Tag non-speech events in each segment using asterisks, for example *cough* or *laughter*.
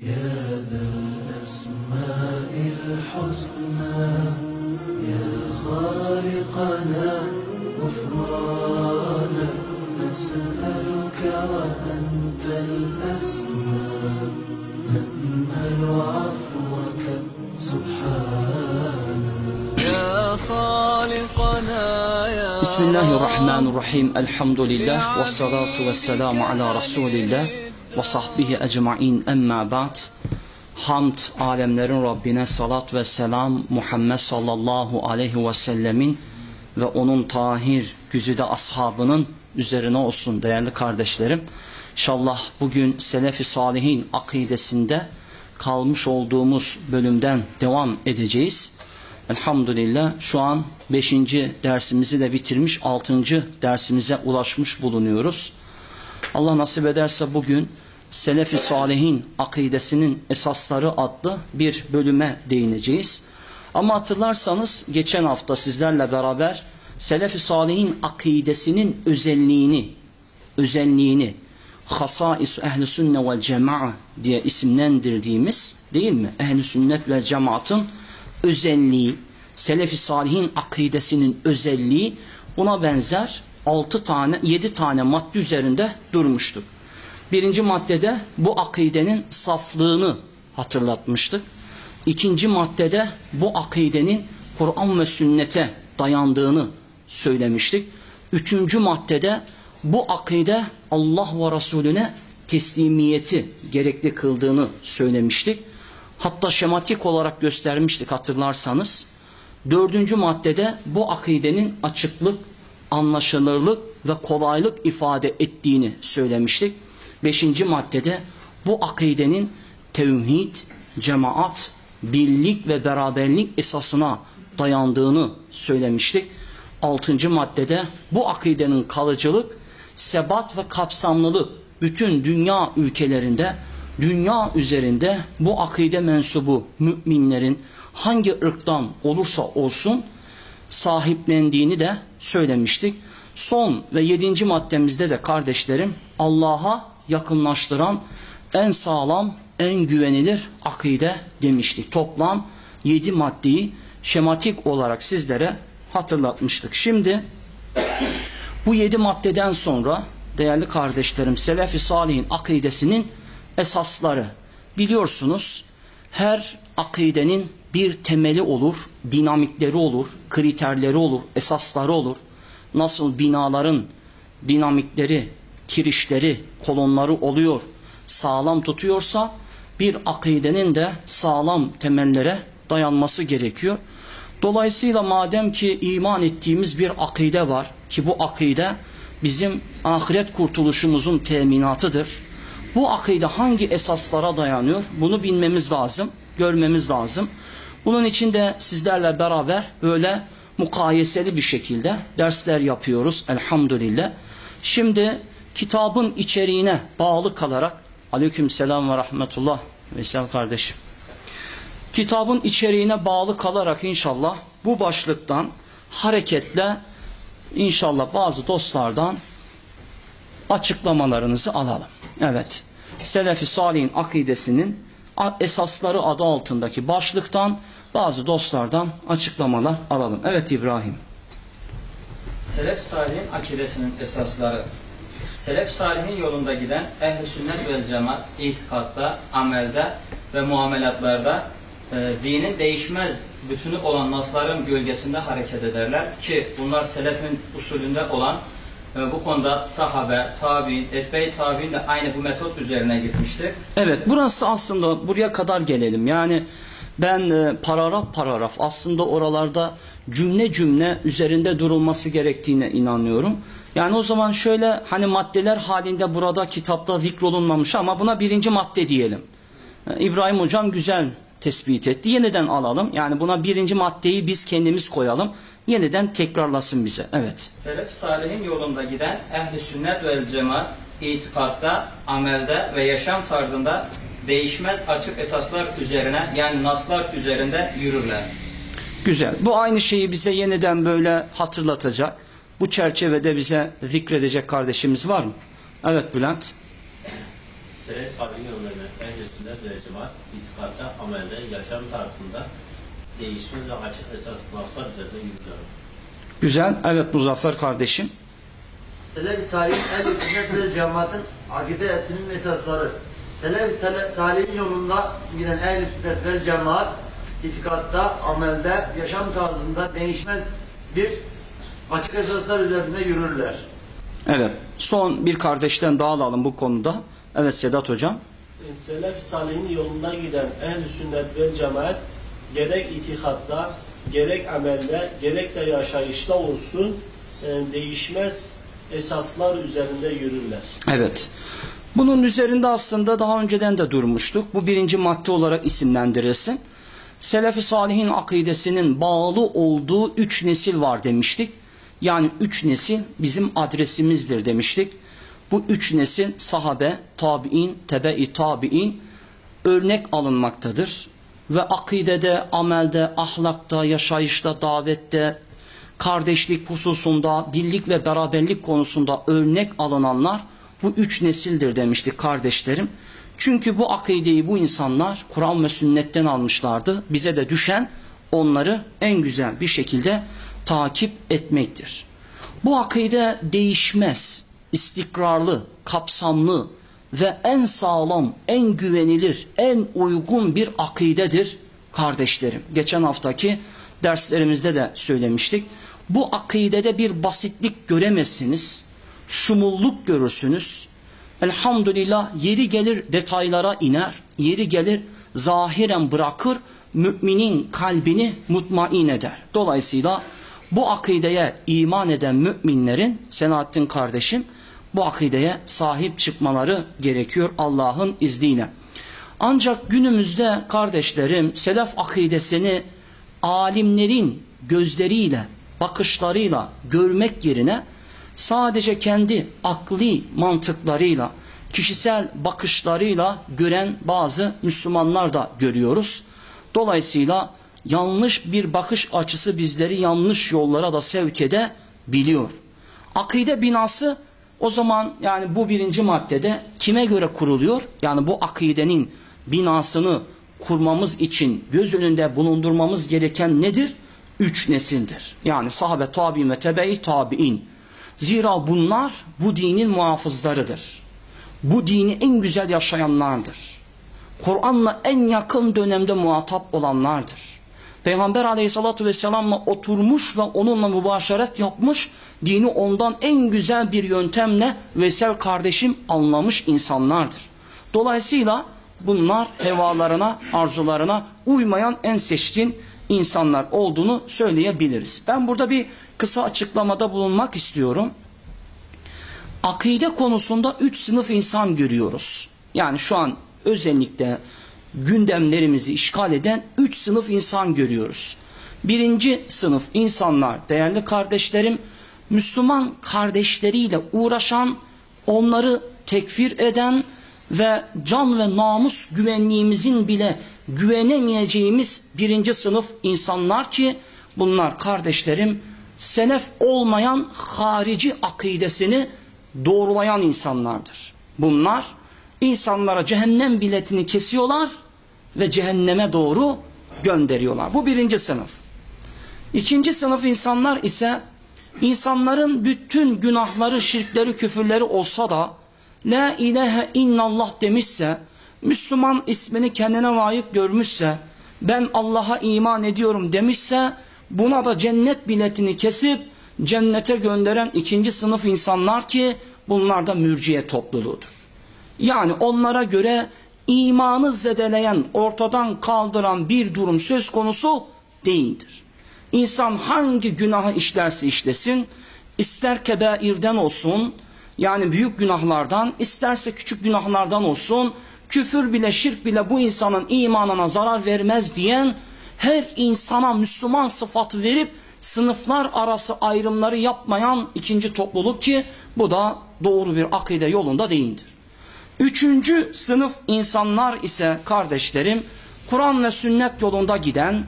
يا ذا الأسماء الحسنى يا خالقنا غفرانا نسألك وأنت الأسمى. نأمل عفوك سبحانا يا خالقنا يا بسم الله الرحمن الرحيم. الحمد لله والصلاة والسلام على رسول الله. Ve sahbihi ecmain emma ba'd hamd alemlerin Rabbine salat ve selam Muhammed sallallahu aleyhi ve sellemin ve onun tahir güzide ashabının üzerine olsun değerli kardeşlerim. İnşallah bugün Selefi Salihin akidesinde kalmış olduğumuz bölümden devam edeceğiz. Elhamdülillah şu an 5. dersimizi de bitirmiş 6. dersimize ulaşmış bulunuyoruz. Allah nasip ederse bugün Selefi Salihin akidesinin esasları adlı bir bölüme değineceğiz. Ama hatırlarsanız geçen hafta sizlerle beraber Selefi Salihin akidesinin özelliğini, özelliğini Hasais Ehli Sünne vel Cema'a diye isimlendirdiğimiz değil mi? Ehli Sünnet ve Cemaat'ın özelliği, Selefi Salihin akidesinin özelliği buna benzer 6 tane 7 tane madde üzerinde durmuştuk. Birinci maddede bu akidenin saflığını hatırlatmıştık. İkinci maddede bu akidenin Kur'an ve sünnete dayandığını söylemiştik. Üçüncü maddede bu akide Allah ve Resulüne teslimiyeti gerekli kıldığını söylemiştik. Hatta şematik olarak göstermiştik hatırlarsanız. Dördüncü maddede bu akidenin açıklık, anlaşılırlık ve kolaylık ifade ettiğini söylemiştik. Beşinci maddede bu akidenin tevhid, cemaat, birlik ve beraberlik esasına dayandığını söylemiştik. Altıncı maddede bu akidenin kalıcılık, sebat ve kapsamlılık bütün dünya ülkelerinde, dünya üzerinde bu akide mensubu müminlerin hangi ırktan olursa olsun sahiplendiğini de söylemiştik. Son ve yedinci maddemizde de kardeşlerim Allah'a yakınlaştıran en sağlam, en güvenilir akide demiştik. Toplam yedi maddeyi şematik olarak sizlere hatırlatmıştık. Şimdi bu yedi maddeden sonra değerli kardeşlerim Selefi Salih'in akidesinin esasları biliyorsunuz her akidenin bir temeli olur, dinamikleri olur, kriterleri olur, esasları olur. Nasıl binaların dinamikleri, kirişleri, kolonları oluyor, sağlam tutuyorsa bir akidenin de sağlam temellere dayanması gerekiyor. Dolayısıyla madem ki iman ettiğimiz bir akide var ki bu akide bizim ahiret kurtuluşumuzun teminatıdır. Bu akide hangi esaslara dayanıyor? Bunu bilmemiz lazım, görmemiz lazım. Bunun için de sizlerle beraber böyle mukayeseli bir şekilde dersler yapıyoruz elhamdülillah. Şimdi kitabın içeriğine bağlı kalarak aleyküm selam ve rahmetullah Veysel kardeşim. Kitabın içeriğine bağlı kalarak inşallah bu başlıktan hareketle inşallah bazı dostlardan açıklamalarınızı alalım. Evet. Selefi Salih'in akidesinin esasları adı altındaki başlıktan bazı dostlardan açıklamalar alalım. Evet İbrahim. Selef Salih'in akidesinin esasları Selef Salih'in yolunda giden ehl-i sünnet vel cemaat itikatta, amelde ve muamelatlarda e, dinin değişmez bütünü olan nasların gölgesinde hareket ederler ki bunlar selefin usulünde olan e, bu konuda sahabe, tabi'in, etbe-i tabi'in de aynı bu metot üzerine gitmiştir. Evet burası aslında buraya kadar gelelim. Yani ben e, paragraf paragraf aslında oralarda cümle cümle üzerinde durulması gerektiğine inanıyorum. Yani o zaman şöyle hani maddeler halinde burada kitapta zikrolunmamış ama buna birinci madde diyelim. E, İbrahim hocam güzel tespit etti. Yeniden alalım. Yani buna birinci maddeyi biz kendimiz koyalım. Yeniden tekrarlasın bize. Evet. Selef Salih'in yolunda giden ehli sünnet vel cemaat itikatta, amelde ve yaşam tarzında değişmez açık esaslar üzerine yani naslar üzerinde yürürler. Güzel. Bu aynı şeyi bize yeniden böyle hatırlatacak. Bu çerçevede bize zikredecek kardeşimiz var mı? Evet Bülent. Selef Salih yollarına ehl-i sünnet ve cemaat itikatta, amelde, yaşam tarzında değişmez ve açık esas laflar üzerinde yürürler. Güzel. Evet Muzaffer kardeşim. Selef-i Salih'in ehl-i sünnet ve cemaatin akide eslinin esasları. Selef-i Sele- Salih'in yolunda giden ehl-i sünnet ve cemaat itikatta, amelde, yaşam tarzında değişmez bir açık esaslar üzerinde yürürler. Evet. Son bir kardeşten daha alalım bu konuda. Evet Sedat hocam. E, Selef Salih'in yolunda giden ehl-i sünnet ve cemaat gerek itikatta, gerek amelde, gerek de yaşayışta olsun e, değişmez esaslar üzerinde yürürler. Evet. Bunun üzerinde aslında daha önceden de durmuştuk. Bu birinci madde olarak isimlendirilsin. Selefi Salih'in akidesinin bağlı olduğu üç nesil var demiştik. Yani üç nesil bizim adresimizdir demiştik. Bu üç nesil sahabe, tabi'in, tebe-i tabi'in örnek alınmaktadır. Ve akidede, amelde, ahlakta, yaşayışta, davette, kardeşlik hususunda, birlik ve beraberlik konusunda örnek alınanlar bu üç nesildir demiştik kardeşlerim. Çünkü bu akideyi bu insanlar Kur'an ve sünnetten almışlardı. Bize de düşen onları en güzel bir şekilde takip etmektir. Bu akide değişmez, istikrarlı, kapsamlı ve en sağlam, en güvenilir, en uygun bir akidedir kardeşlerim. Geçen haftaki derslerimizde de söylemiştik. Bu akidede bir basitlik göremezsiniz, şumulluk görürsünüz. Elhamdülillah yeri gelir detaylara iner, yeri gelir zahiren bırakır, müminin kalbini mutmain eder. Dolayısıyla bu akideye iman eden müminlerin, Selahattin kardeşim, bu akideye sahip çıkmaları gerekiyor Allah'ın izniyle. Ancak günümüzde kardeşlerim selef akidesini alimlerin gözleriyle, bakışlarıyla görmek yerine sadece kendi akli mantıklarıyla, kişisel bakışlarıyla gören bazı Müslümanlar da görüyoruz. Dolayısıyla yanlış bir bakış açısı bizleri yanlış yollara da sevk edebiliyor. Akide binası o zaman yani bu birinci maddede kime göre kuruluyor? Yani bu akidenin binasını kurmamız için göz önünde bulundurmamız gereken nedir? Üç nesildir. Yani sahabe, tabi'in ve tebe-i tabi'in. Zira bunlar bu dinin muhafızlarıdır. Bu dini en güzel yaşayanlardır. Kur'an'la en yakın dönemde muhatap olanlardır. Peygamber aleyhissalatü vesselamla oturmuş ve onunla mübaşeret yapmış, dini ondan en güzel bir yöntemle vesel kardeşim anlamış insanlardır. Dolayısıyla bunlar hevalarına, arzularına uymayan en seçkin insanlar olduğunu söyleyebiliriz. Ben burada bir kısa açıklamada bulunmak istiyorum. Akide konusunda üç sınıf insan görüyoruz. Yani şu an özellikle gündemlerimizi işgal eden üç sınıf insan görüyoruz. Birinci sınıf insanlar, değerli kardeşlerim, Müslüman kardeşleriyle uğraşan, onları tekfir eden ve can ve namus güvenliğimizin bile güvenemeyeceğimiz birinci sınıf insanlar ki bunlar kardeşlerim selef olmayan harici akidesini doğrulayan insanlardır. Bunlar insanlara cehennem biletini kesiyorlar ve cehenneme doğru gönderiyorlar. Bu birinci sınıf. İkinci sınıf insanlar ise insanların bütün günahları, şirkleri, küfürleri olsa da La ilahe illallah demişse, Müslüman ismini kendine layık görmüşse, ben Allah'a iman ediyorum demişse, buna da cennet biletini kesip cennete gönderen ikinci sınıf insanlar ki bunlar da mürciye topluluğudur. Yani onlara göre imanı zedeleyen, ortadan kaldıran bir durum söz konusu değildir. İnsan hangi günahı işlerse işlesin, ister kebairden olsun, yani büyük günahlardan, isterse küçük günahlardan olsun, küfür bile şirk bile bu insanın imanına zarar vermez diyen, her insana Müslüman sıfatı verip sınıflar arası ayrımları yapmayan ikinci topluluk ki bu da doğru bir akide yolunda değildir. Üçüncü sınıf insanlar ise kardeşlerim, Kur'an ve sünnet yolunda giden,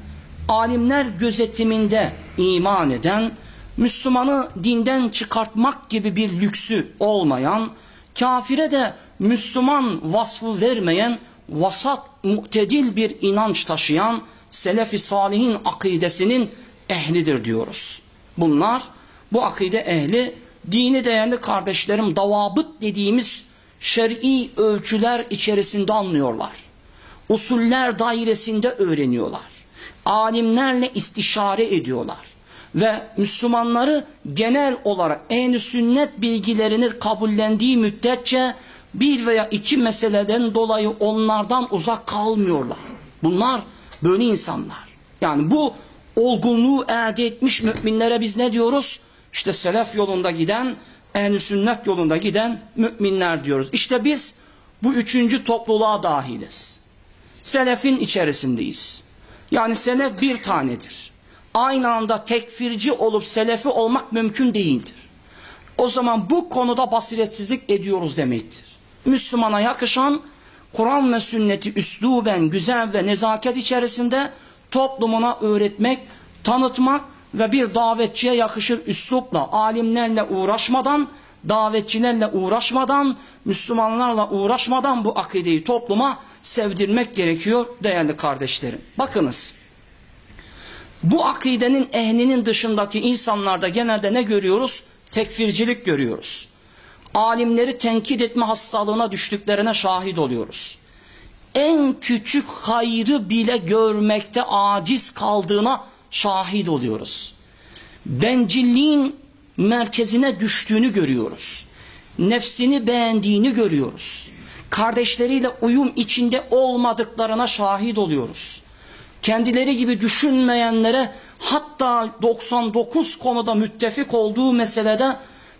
alimler gözetiminde iman eden, Müslümanı dinden çıkartmak gibi bir lüksü olmayan, kafire de Müslüman vasfı vermeyen, vasat, muhtedil bir inanç taşıyan Selefi Salihin akidesinin ehlidir diyoruz. Bunlar bu akide ehli dini değerli kardeşlerim davabıt dediğimiz şer'i ölçüler içerisinde anlıyorlar. Usuller dairesinde öğreniyorlar. Alimlerle istişare ediyorlar. Ve Müslümanları genel olarak en sünnet bilgilerini kabullendiği müddetçe bir veya iki meseleden dolayı onlardan uzak kalmıyorlar. Bunlar böyle insanlar. Yani bu olgunluğu elde etmiş müminlere biz ne diyoruz? İşte selef yolunda giden, ehl sünnet yolunda giden müminler diyoruz. İşte biz bu üçüncü topluluğa dahiliz. Selefin içerisindeyiz. Yani selef bir tanedir. Aynı anda tekfirci olup selefi olmak mümkün değildir. O zaman bu konuda basiretsizlik ediyoruz demektir. Müslümana yakışan Kur'an ve sünneti üsluben güzel ve nezaket içerisinde toplumuna öğretmek, tanıtmak ve bir davetçiye yakışır üslupla, alimlerle uğraşmadan, davetçilerle uğraşmadan, Müslümanlarla uğraşmadan bu akideyi topluma sevdirmek gerekiyor değerli kardeşlerim. Bakınız, bu akidenin ehlinin dışındaki insanlarda genelde ne görüyoruz? Tekfircilik görüyoruz. Alimleri tenkit etme hastalığına düştüklerine şahit oluyoruz. En küçük hayrı bile görmekte aciz kaldığına şahit oluyoruz. Bencilliğin merkezine düştüğünü görüyoruz. Nefsini beğendiğini görüyoruz. Kardeşleriyle uyum içinde olmadıklarına şahit oluyoruz. Kendileri gibi düşünmeyenlere hatta 99 konuda müttefik olduğu meselede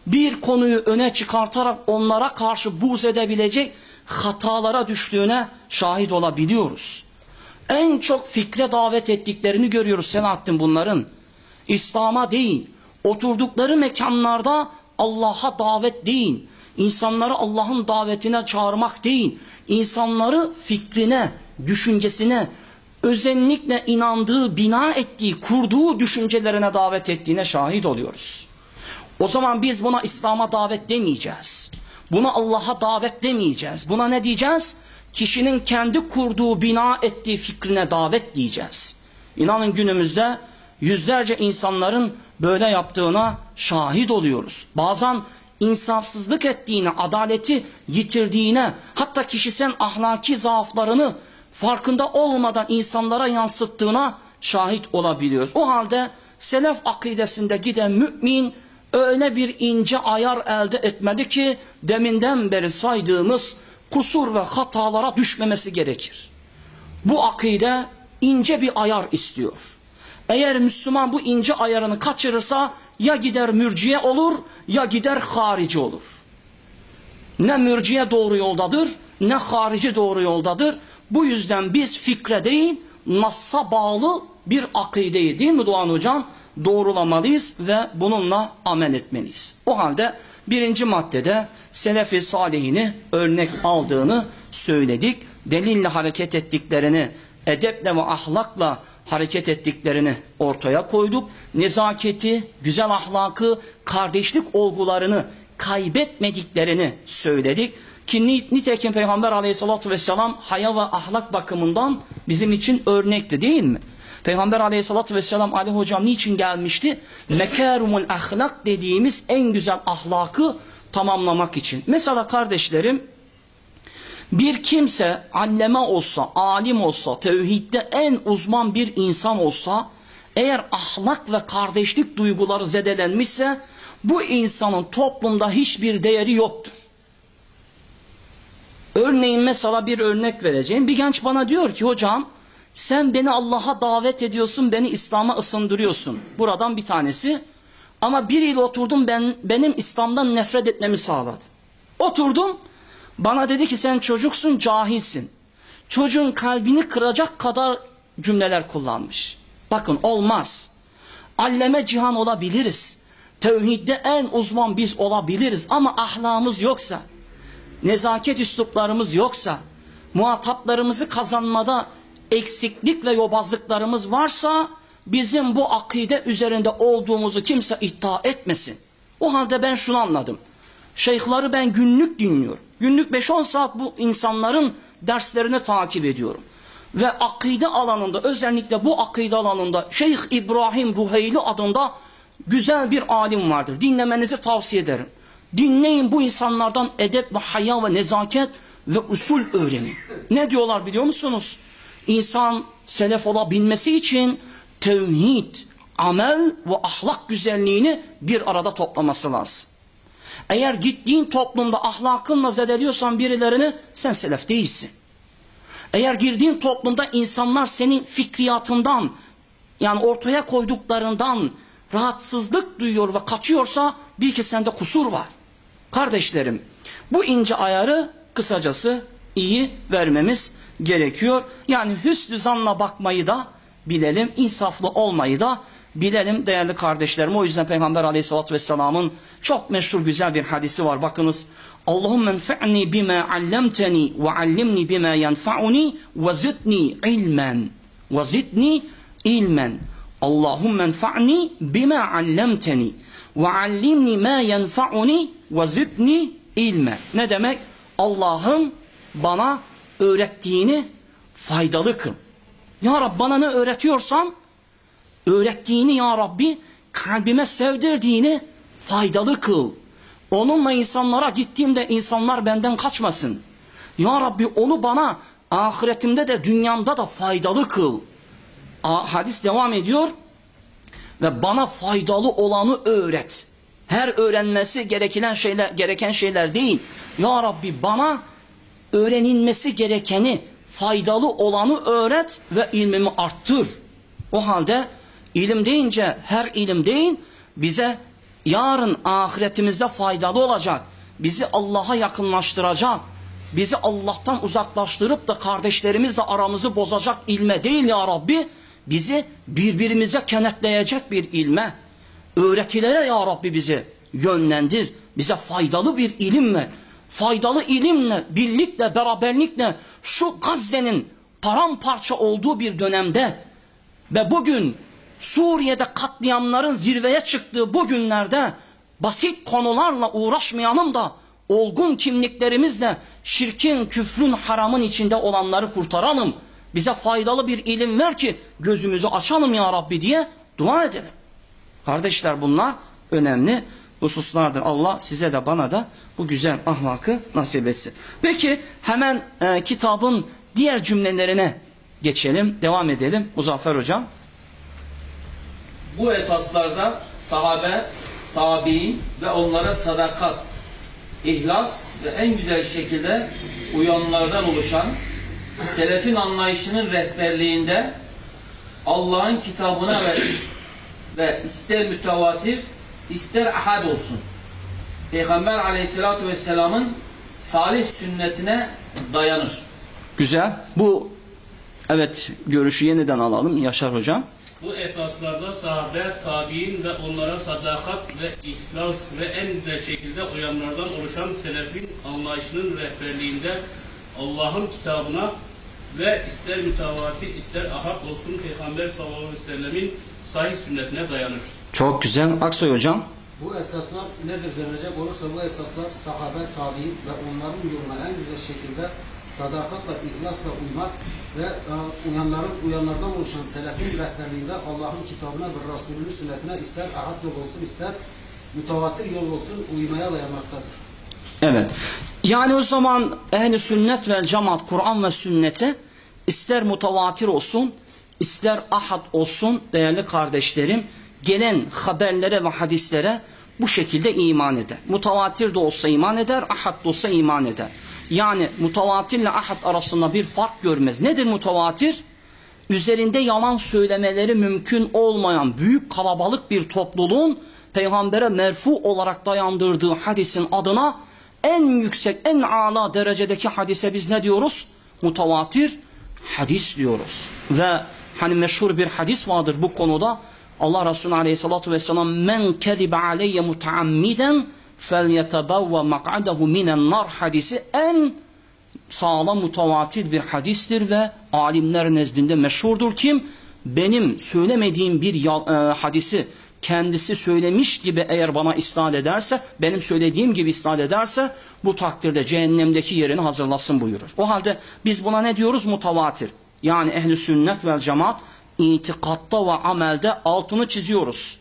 bir konuyu öne çıkartarak onlara karşı buz edebilecek hatalara düştüğüne şahit olabiliyoruz. En çok fikre davet ettiklerini görüyoruz Selahattin bunların. İslam'a değil, oturdukları mekanlarda Allah'a davet değil, insanları Allah'ın davetine çağırmak değil, insanları fikrine, düşüncesine, özellikle inandığı, bina ettiği, kurduğu düşüncelerine davet ettiğine şahit oluyoruz. O zaman biz buna İslam'a davet demeyeceğiz. Buna Allah'a davet demeyeceğiz. Buna ne diyeceğiz? Kişinin kendi kurduğu, bina ettiği fikrine davet diyeceğiz. İnanın günümüzde yüzlerce insanların böyle yaptığına şahit oluyoruz. Bazen insafsızlık ettiğine, adaleti yitirdiğine, hatta kişisel ahlaki zaaflarını farkında olmadan insanlara yansıttığına şahit olabiliyoruz. O halde selef akidesinde giden mümin öyle bir ince ayar elde etmedi ki deminden beri saydığımız kusur ve hatalara düşmemesi gerekir. Bu akide ince bir ayar istiyor. Eğer Müslüman bu ince ayarını kaçırırsa ya gider mürciye olur ya gider harici olur. Ne mürciye doğru yoldadır ne harici doğru yoldadır. Bu yüzden biz fikre değil nassa bağlı bir akideyi değil mi Doğan Hocam? Doğrulamalıyız ve bununla amel etmeliyiz. O halde birinci maddede Selefi Salihini örnek aldığını söyledik. Delille hareket ettiklerini, edeple ve ahlakla hareket ettiklerini ortaya koyduk. Nezaketi, güzel ahlakı, kardeşlik olgularını kaybetmediklerini söyledik. Ki nitekim Peygamber aleyhissalatü vesselam haya ve ahlak bakımından bizim için örnekti değil mi? Peygamber aleyhissalatü vesselam Ali hocam niçin gelmişti? Mekarumul ahlak dediğimiz en güzel ahlakı tamamlamak için. Mesela kardeşlerim bir kimse alleme olsa, alim olsa, tevhidde en uzman bir insan olsa eğer ahlak ve kardeşlik duyguları zedelenmişse bu insanın toplumda hiçbir değeri yoktur. Örneğin mesela bir örnek vereceğim. Bir genç bana diyor ki hocam sen beni Allah'a davet ediyorsun, beni İslam'a ısındırıyorsun. Buradan bir tanesi. Ama biriyle oturdum ben benim İslam'dan nefret etmemi sağladı. Oturdum bana dedi ki sen çocuksun cahilsin. Çocuğun kalbini kıracak kadar cümleler kullanmış. Bakın olmaz. Alleme cihan olabiliriz. Tevhidde en uzman biz olabiliriz ama ahlakımız yoksa, nezaket üsluplarımız yoksa, muhataplarımızı kazanmada eksiklik ve yobazlıklarımız varsa bizim bu akide üzerinde olduğumuzu kimse iddia etmesin. O halde ben şunu anladım. Şeyhları ben günlük dinliyorum. Günlük 5-10 saat bu insanların derslerini takip ediyorum. Ve akide alanında özellikle bu akide alanında Şeyh İbrahim Ruheyli adında güzel bir alim vardır. Dinlemenizi tavsiye ederim. Dinleyin bu insanlardan edep ve haya ve nezaket ve usul öğrenin. Ne diyorlar biliyor musunuz? İnsan selef olabilmesi için tevhid, amel ve ahlak güzelliğini bir arada toplaması lazım. Eğer gittiğin toplumda ahlakınla zedeliyorsan birilerini sen selef değilsin. Eğer girdiğin toplumda insanlar senin fikriyatından yani ortaya koyduklarından rahatsızlık duyuyor ve kaçıyorsa bil ki sende kusur var. Kardeşlerim bu ince ayarı kısacası iyi vermemiz gerekiyor. Yani hüsnü zanla bakmayı da bilelim, insaflı olmayı da bilelim değerli kardeşlerim. O yüzden Peygamber aleyhissalatü vesselamın çok meşhur güzel bir hadisi var. Bakınız Allahümme enfe'ni bima allemteni ve allimni bima yenfa'uni ve zidni ilmen ve zidni ilmen Allahümme enfe'ni bima allemteni ve allimni ma yenfa'uni ve zidni ilmen ne demek? Allah'ım bana öğrettiğini faydalı kıl. Ya Rab bana ne öğretiyorsan öğrettiğini ya Rabbi kalbime sevdirdiğini faydalı kıl. Onunla insanlara gittiğimde insanlar benden kaçmasın. Ya Rabbi onu bana ahiretimde de dünyamda da faydalı kıl. Hadis devam ediyor ve bana faydalı olanı öğret. Her öğrenmesi gereken şeyler gereken şeyler değil. Ya Rabbi bana öğrenilmesi gerekeni, faydalı olanı öğret ve ilmimi arttır. O halde ilim deyince her ilim değil, bize yarın ahiretimizde faydalı olacak, bizi Allah'a yakınlaştıracak, bizi Allah'tan uzaklaştırıp da kardeşlerimizle aramızı bozacak ilme değil ya Rabbi, bizi birbirimize kenetleyecek bir ilme, öğretilere ya Rabbi bizi yönlendir, bize faydalı bir ilim ver. Faydalı ilimle, birlikle, beraberlikle şu Gazze'nin paramparça olduğu bir dönemde ve bugün Suriye'de katliamların zirveye çıktığı bu günlerde basit konularla uğraşmayalım da olgun kimliklerimizle şirkin, küfrün, haramın içinde olanları kurtaralım. Bize faydalı bir ilim ver ki gözümüzü açalım ya Rabbi diye dua edelim. Kardeşler bunlar önemli hususlardır. Allah size de bana da bu güzel ahlakı nasip etsin. Peki hemen e, kitabın diğer cümlelerine geçelim, devam edelim. Muzaffer Hocam. Bu esaslarda sahabe, tabi'in ve onlara sadakat, ihlas ve en güzel şekilde uyanlardan oluşan selefin anlayışının rehberliğinde Allah'ın kitabına ve, ve ister mütevatir ister ahad olsun. Peygamber aleyhissalatü vesselamın salih sünnetine dayanır. Güzel. Bu evet görüşü yeniden alalım Yaşar Hocam. Bu esaslarda sahabe, tabi'in ve onlara sadakat ve ihlas ve en güzel şekilde uyanlardan oluşan selefin anlayışının rehberliğinde Allah'ın kitabına ve ister mütevatir ister ahad olsun Peygamber sallallahu aleyhi ve sellemin sahih sünnetine dayanır. Çok güzel. Aksoy Hocam. Bu esaslar nedir denilecek olursa bu esaslar sahabe, tabi'in ve onların yoluna en güzel şekilde sadakatla, ihlasla uymak ve e, uyanların, uyanlardan oluşan selefin rehberliğinde Allah'ın kitabına ve Resulünün sünnetine ister ahad yol olsun ister mütevatir yol olsun uymaya dayanmaktadır. Evet. Yani o zaman ehli sünnet ve cemaat Kur'an ve sünnete ister mutavatir olsun, ister ahad olsun değerli kardeşlerim, gelen haberlere ve hadislere bu şekilde iman eder. Mutavatir de olsa iman eder, ahad da olsa iman eder. Yani mutavatirle ahad arasında bir fark görmez. Nedir mutavatir? Üzerinde yalan söylemeleri mümkün olmayan büyük kalabalık bir topluluğun peygambere merfu olarak dayandırdığı hadisin adına en yüksek, en ala derecedeki hadise biz ne diyoruz? Mutavatir hadis diyoruz. Ve hani meşhur bir hadis vardır bu konuda. Allah Resulü aleyhissalatu vesselam men kezibe aleyye mutaammiden felyetebevve mak'adehu minen nar hadisi en sağlam mutavatir bir hadistir ve alimler nezdinde meşhurdur. Kim? Benim söylemediğim bir e, hadisi kendisi söylemiş gibi eğer bana isnat ederse, benim söylediğim gibi isnat ederse bu takdirde cehennemdeki yerini hazırlasın buyurur. O halde biz buna ne diyoruz? Mutavatir. Yani ehli sünnet vel cemaat itikatta ve amelde altını çiziyoruz.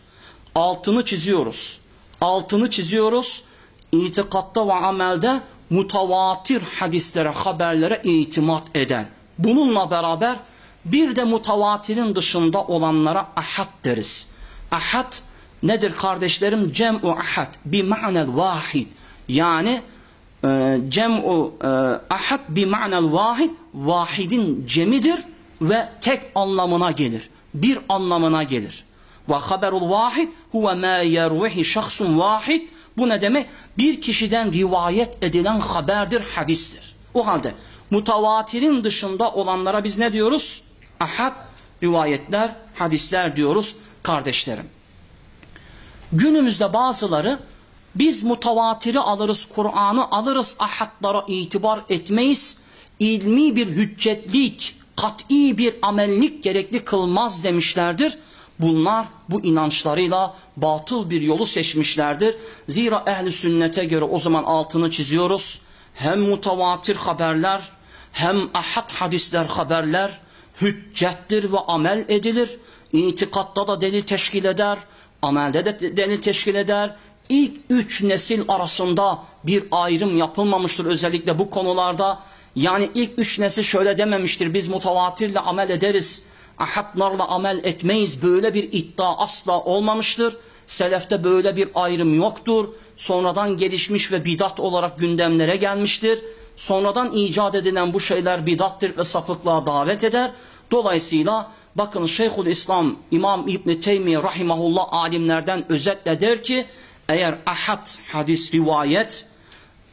Altını çiziyoruz. Altını çiziyoruz. İtikatta ve amelde mutavatir hadislere, haberlere itimat eder. Bununla beraber bir de mutavatirin dışında olanlara ahad deriz. Ahad nedir kardeşlerim? Cem'u ahad bi ma'nel vahid. Yani e, cem'u e, ahad bi ma'nel vahid vahidin cemidir ve tek anlamına gelir. Bir anlamına gelir. Ve haberul vahid huve ma yervihi şahsun vahid. Bu ne demek? Bir kişiden rivayet edilen haberdir, hadistir. O halde mutavatirin dışında olanlara biz ne diyoruz? Ahad rivayetler, hadisler diyoruz kardeşlerim. Günümüzde bazıları biz mutavatiri alırız, Kur'an'ı alırız, ahadlara itibar etmeyiz. İlmi bir hüccetlik, kat'i bir amellik gerekli kılmaz demişlerdir. Bunlar bu inançlarıyla batıl bir yolu seçmişlerdir. Zira ehli sünnete göre o zaman altını çiziyoruz. Hem mutavatir haberler hem ahad hadisler haberler hüccettir ve amel edilir. İtikatta da delil teşkil eder. Amelde de delil teşkil eder. İlk üç nesil arasında bir ayrım yapılmamıştır özellikle bu konularda. Yani ilk üç nesil şöyle dememiştir. Biz mutavatirle amel ederiz. Ahadlarla amel etmeyiz. Böyle bir iddia asla olmamıştır. Selefte böyle bir ayrım yoktur. Sonradan gelişmiş ve bidat olarak gündemlere gelmiştir. Sonradan icat edilen bu şeyler bidattır ve sapıklığa davet eder. Dolayısıyla bakın Şeyhül İslam İmam İbn Teymiye rahimahullah alimlerden özetle der ki eğer ahad hadis rivayet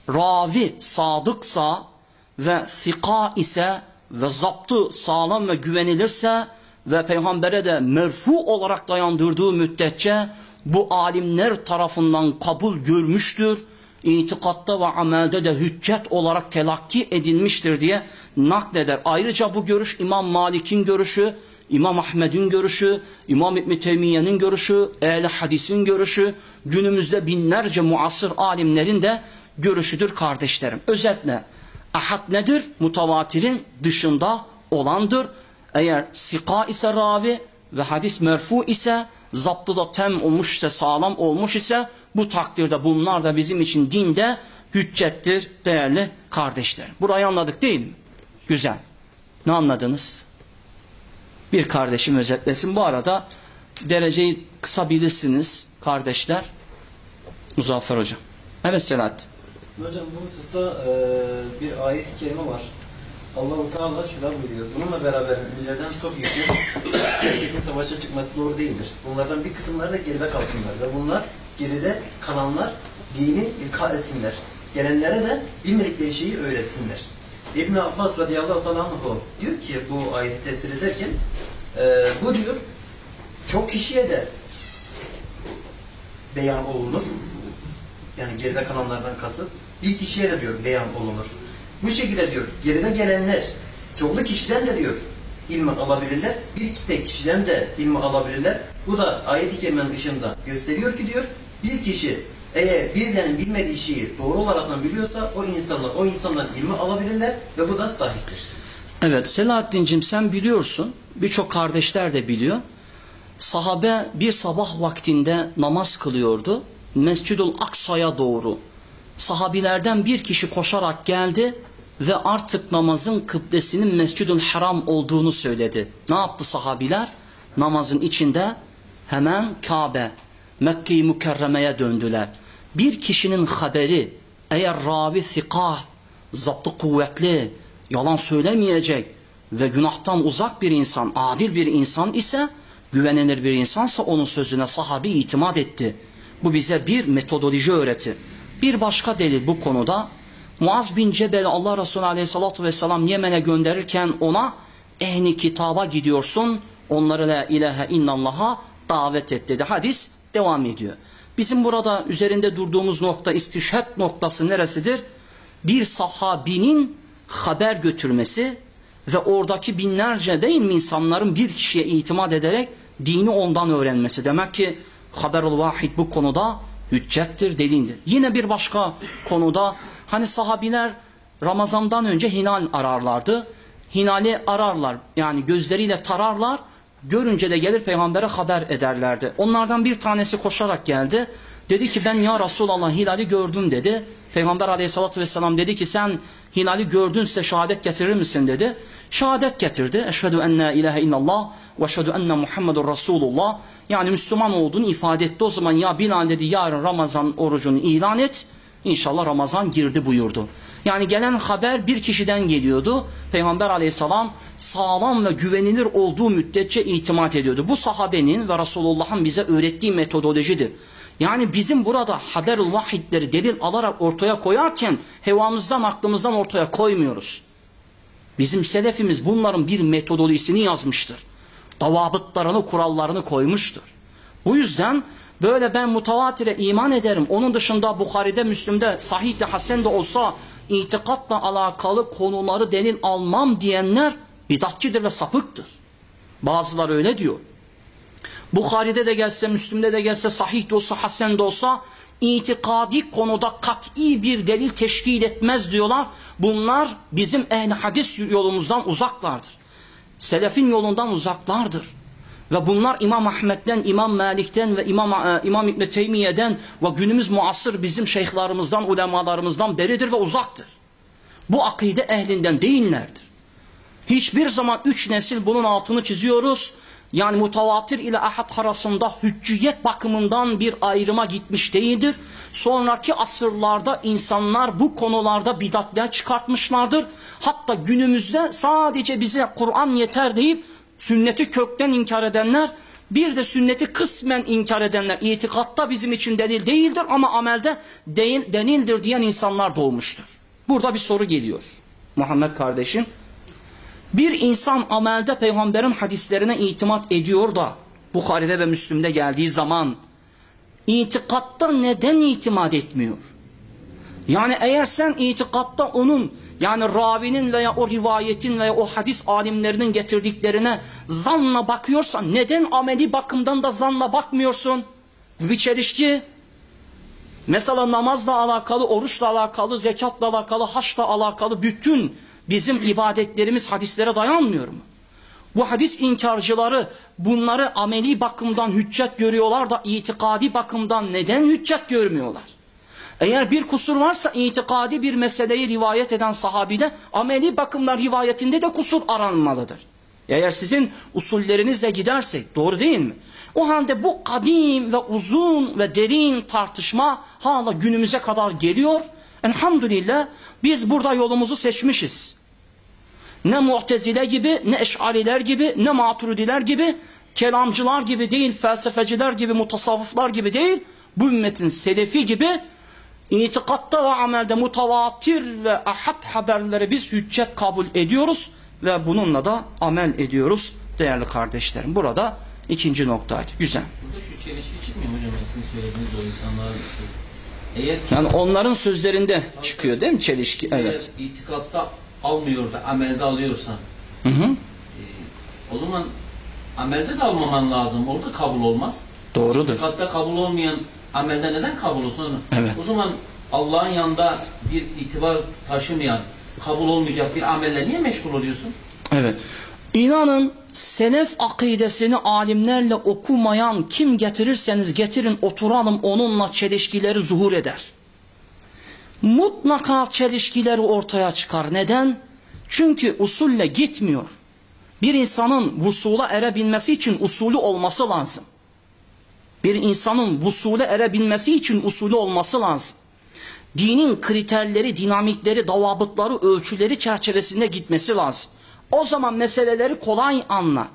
ravi sadıksa ve fika ise ve zaptı sağlam ve güvenilirse ve peygambere de merfu olarak dayandırdığı müddetçe bu alimler tarafından kabul görmüştür. İtikatta ve amelde de hüccet olarak telakki edilmiştir diye nakleder. Ayrıca bu görüş İmam Malik'in görüşü, İmam Ahmed'in görüşü, İmam İbn Teymiye'nin görüşü, ehl hadisin görüşü, günümüzde binlerce muasır alimlerin de görüşüdür kardeşlerim. Özetle ahad nedir? Mutavatirin dışında olandır. Eğer sika ise ravi ve hadis merfu ise zaptı da tem olmuş ise sağlam olmuş ise bu takdirde bunlar da bizim için dinde hüccettir değerli kardeşler. Burayı anladık değil mi? Güzel. Ne anladınız? Bir kardeşim özetlesin. Bu arada dereceyi kısa bilirsiniz kardeşler. Muzaffer hocam. Evet Selahattin. Hocam bu hususta e, bir ayet-i kerime var. Allah-u Teala şöyle buyuruyor. Bununla beraber müminlerden çok yüklü herkesin savaşa çıkması doğru değildir. Bunlardan bir kısımları da geride kalsınlar. Ve bunlar geride kalanlar dini ilka etsinler. Gelenlere de bilmedikleri şeyi öğretsinler. İbn Abbas radıyallahu anhu diyor ki bu ayeti tefsir ederken e, bu diyor çok kişiye de beyan olunur. Yani geride kalanlardan kasıt bir kişiye de diyor beyan olunur. Bu şekilde diyor geride gelenler çoklu kişiden de diyor ilmi alabilirler. Bir tek kişiden de ilmi alabilirler. Bu da ayet-i kerimenin dışında gösteriyor ki diyor bir kişi eğer birilerinin bilmediği şeyi doğru olarak biliyorsa o insanlar o insanlar ilmi alabilirler ve bu da sahihtir. Evet Selahattin'cim sen biliyorsun birçok kardeşler de biliyor. Sahabe bir sabah vaktinde namaz kılıyordu. Mescidül Aksa'ya doğru. Sahabilerden bir kişi koşarak geldi ve artık namazın kıblesinin Mescidül Haram olduğunu söyledi. Ne yaptı sahabiler? Namazın içinde hemen Kabe, Mekke-i Mükerreme'ye döndüler. Bir kişinin haberi eğer ravi thika, zaptı kuvvetli, yalan söylemeyecek ve günahtan uzak bir insan, adil bir insan ise, güvenilir bir insansa onun sözüne sahabi itimat etti. Bu bize bir metodoloji öğreti. Bir başka delil bu konuda Muaz bin Cebel Allah Resulü Aleyhisselatü Vesselam Yemen'e gönderirken ona ehli kitaba gidiyorsun onları la ilahe illallah'a davet et dedi. Hadis devam ediyor. Bizim burada üzerinde durduğumuz nokta istişhet noktası neresidir? Bir sahabinin haber götürmesi ve oradaki binlerce değil mi insanların bir kişiye itimat ederek dini ondan öğrenmesi. Demek ki Haberul vahid bu konuda hüccettir, delildir. Yine bir başka konuda hani sahabiler Ramazan'dan önce hilal ararlardı. Hilali ararlar yani gözleriyle tararlar. Görünce de gelir peygambere haber ederlerdi. Onlardan bir tanesi koşarak geldi. Dedi ki ben ya Resulallah hilali gördüm dedi. Peygamber aleyhissalatü vesselam dedi ki sen hilali gördünse şehadet getirir misin dedi. Şehadet getirdi. Eşhedü en la ilahe illallah ve eşhedü enne Muhammedur Resulullah. Yani Müslüman olduğunu ifade etti. O zaman ya Bilal dedi yarın Ramazan orucunu ilan et. İnşallah Ramazan girdi buyurdu. Yani gelen haber bir kişiden geliyordu. Peygamber aleyhisselam sağlam ve güvenilir olduğu müddetçe itimat ediyordu. Bu sahabenin ve Resulullah'ın bize öğrettiği metodolojidir. Yani bizim burada haberul vahidleri delil alarak ortaya koyarken hevamızdan aklımızdan ortaya koymuyoruz. Bizim selefimiz bunların bir metodolojisini yazmıştır. Davabıtlarını, kurallarını koymuştur. Bu yüzden böyle ben mutavatire iman ederim. Onun dışında Bukhari'de, Müslüm'de, Sahih'te, Hasen'de olsa itikatla alakalı konuları delil almam diyenler bidatçıdır ve sapıktır. Bazıları öyle diyor. Bukhari'de de gelse, Müslüm'de de gelse, Sahih de olsa, Hasen olsa itikadi konuda kat'i bir delil teşkil etmez diyorlar. Bunlar bizim ehli hadis yolumuzdan uzaklardır. Selefin yolundan uzaklardır. Ve bunlar İmam Ahmet'ten, İmam Malik'ten ve İmam, e, İmam İbn Teymiye'den ve günümüz muasır bizim şeyhlerimizden, ulemalarımızdan beridir ve uzaktır. Bu akide ehlinden değillerdir. Hiçbir zaman üç nesil bunun altını çiziyoruz. Yani mutavatir ile ahad arasında hücciyet bakımından bir ayrıma gitmiş değildir. Sonraki asırlarda insanlar bu konularda bidatler çıkartmışlardır. Hatta günümüzde sadece bize Kur'an yeter deyip sünneti kökten inkar edenler, bir de sünneti kısmen inkar edenler, itikatta bizim için delil değildir ama amelde değil, denildir diyen insanlar doğmuştur. Burada bir soru geliyor Muhammed kardeşim. Bir insan amelde peygamberin hadislerine itimat ediyor da Bukhari'de ve Müslüm'de geldiği zaman itikatta neden itimat etmiyor? Yani eğer sen itikatta onun yani ravinin veya o rivayetin veya o hadis alimlerinin getirdiklerine zanla bakıyorsan neden ameli bakımdan da zanla bakmıyorsun? Bu bir çelişki. Mesela namazla alakalı, oruçla alakalı, zekatla alakalı, haçla alakalı bütün bizim ibadetlerimiz hadislere dayanmıyor mu? Bu hadis inkarcıları bunları ameli bakımdan hüccet görüyorlar da itikadi bakımdan neden hüccet görmüyorlar? Eğer bir kusur varsa itikadi bir meseleyi rivayet eden sahabide ameli bakımdan rivayetinde de kusur aranmalıdır. Eğer sizin usullerinizle gidersek doğru değil mi? O halde bu kadim ve uzun ve derin tartışma hala günümüze kadar geliyor. Elhamdülillah biz burada yolumuzu seçmişiz. Ne mu'tezile gibi, ne eşariler gibi, ne maturidiler gibi, kelamcılar gibi değil, felsefeciler gibi, mutasavvıflar gibi değil, bu ümmetin selefi gibi itikatta ve amelde mutavatir ve ahad haberleri biz hüccet kabul ediyoruz ve bununla da amel ediyoruz değerli kardeşlerim. Burada ikinci noktaydı. Güzel. Burada şu çelişki çıkmıyor hocam? Sizin söylediğiniz o insanların şey. Eğer Yani onların sözlerinde çıkıyor değil mi çelişki? Evet. itikatta almıyor da amelde alıyorsan Hı hı. o zaman amelde de almaman lazım. Orada kabul olmaz. Doğrudur. İtikatta kabul olmayan amelde neden kabul olsun? Evet. O zaman Allah'ın yanında bir itibar taşımayan, kabul olmayacak bir amelle niye meşgul oluyorsun? Evet. İnanın selef akidesini alimlerle okumayan kim getirirseniz getirin oturalım onunla çelişkileri zuhur eder. Mutlaka çelişkileri ortaya çıkar. Neden? Çünkü usulle gitmiyor. Bir insanın vusula erebilmesi için usulü olması lazım. Bir insanın vusule erebilmesi için usulü olması lazım. Dinin kriterleri, dinamikleri, davabıtları, ölçüleri çerçevesinde gitmesi lazım. O zaman meseleleri kolay anla.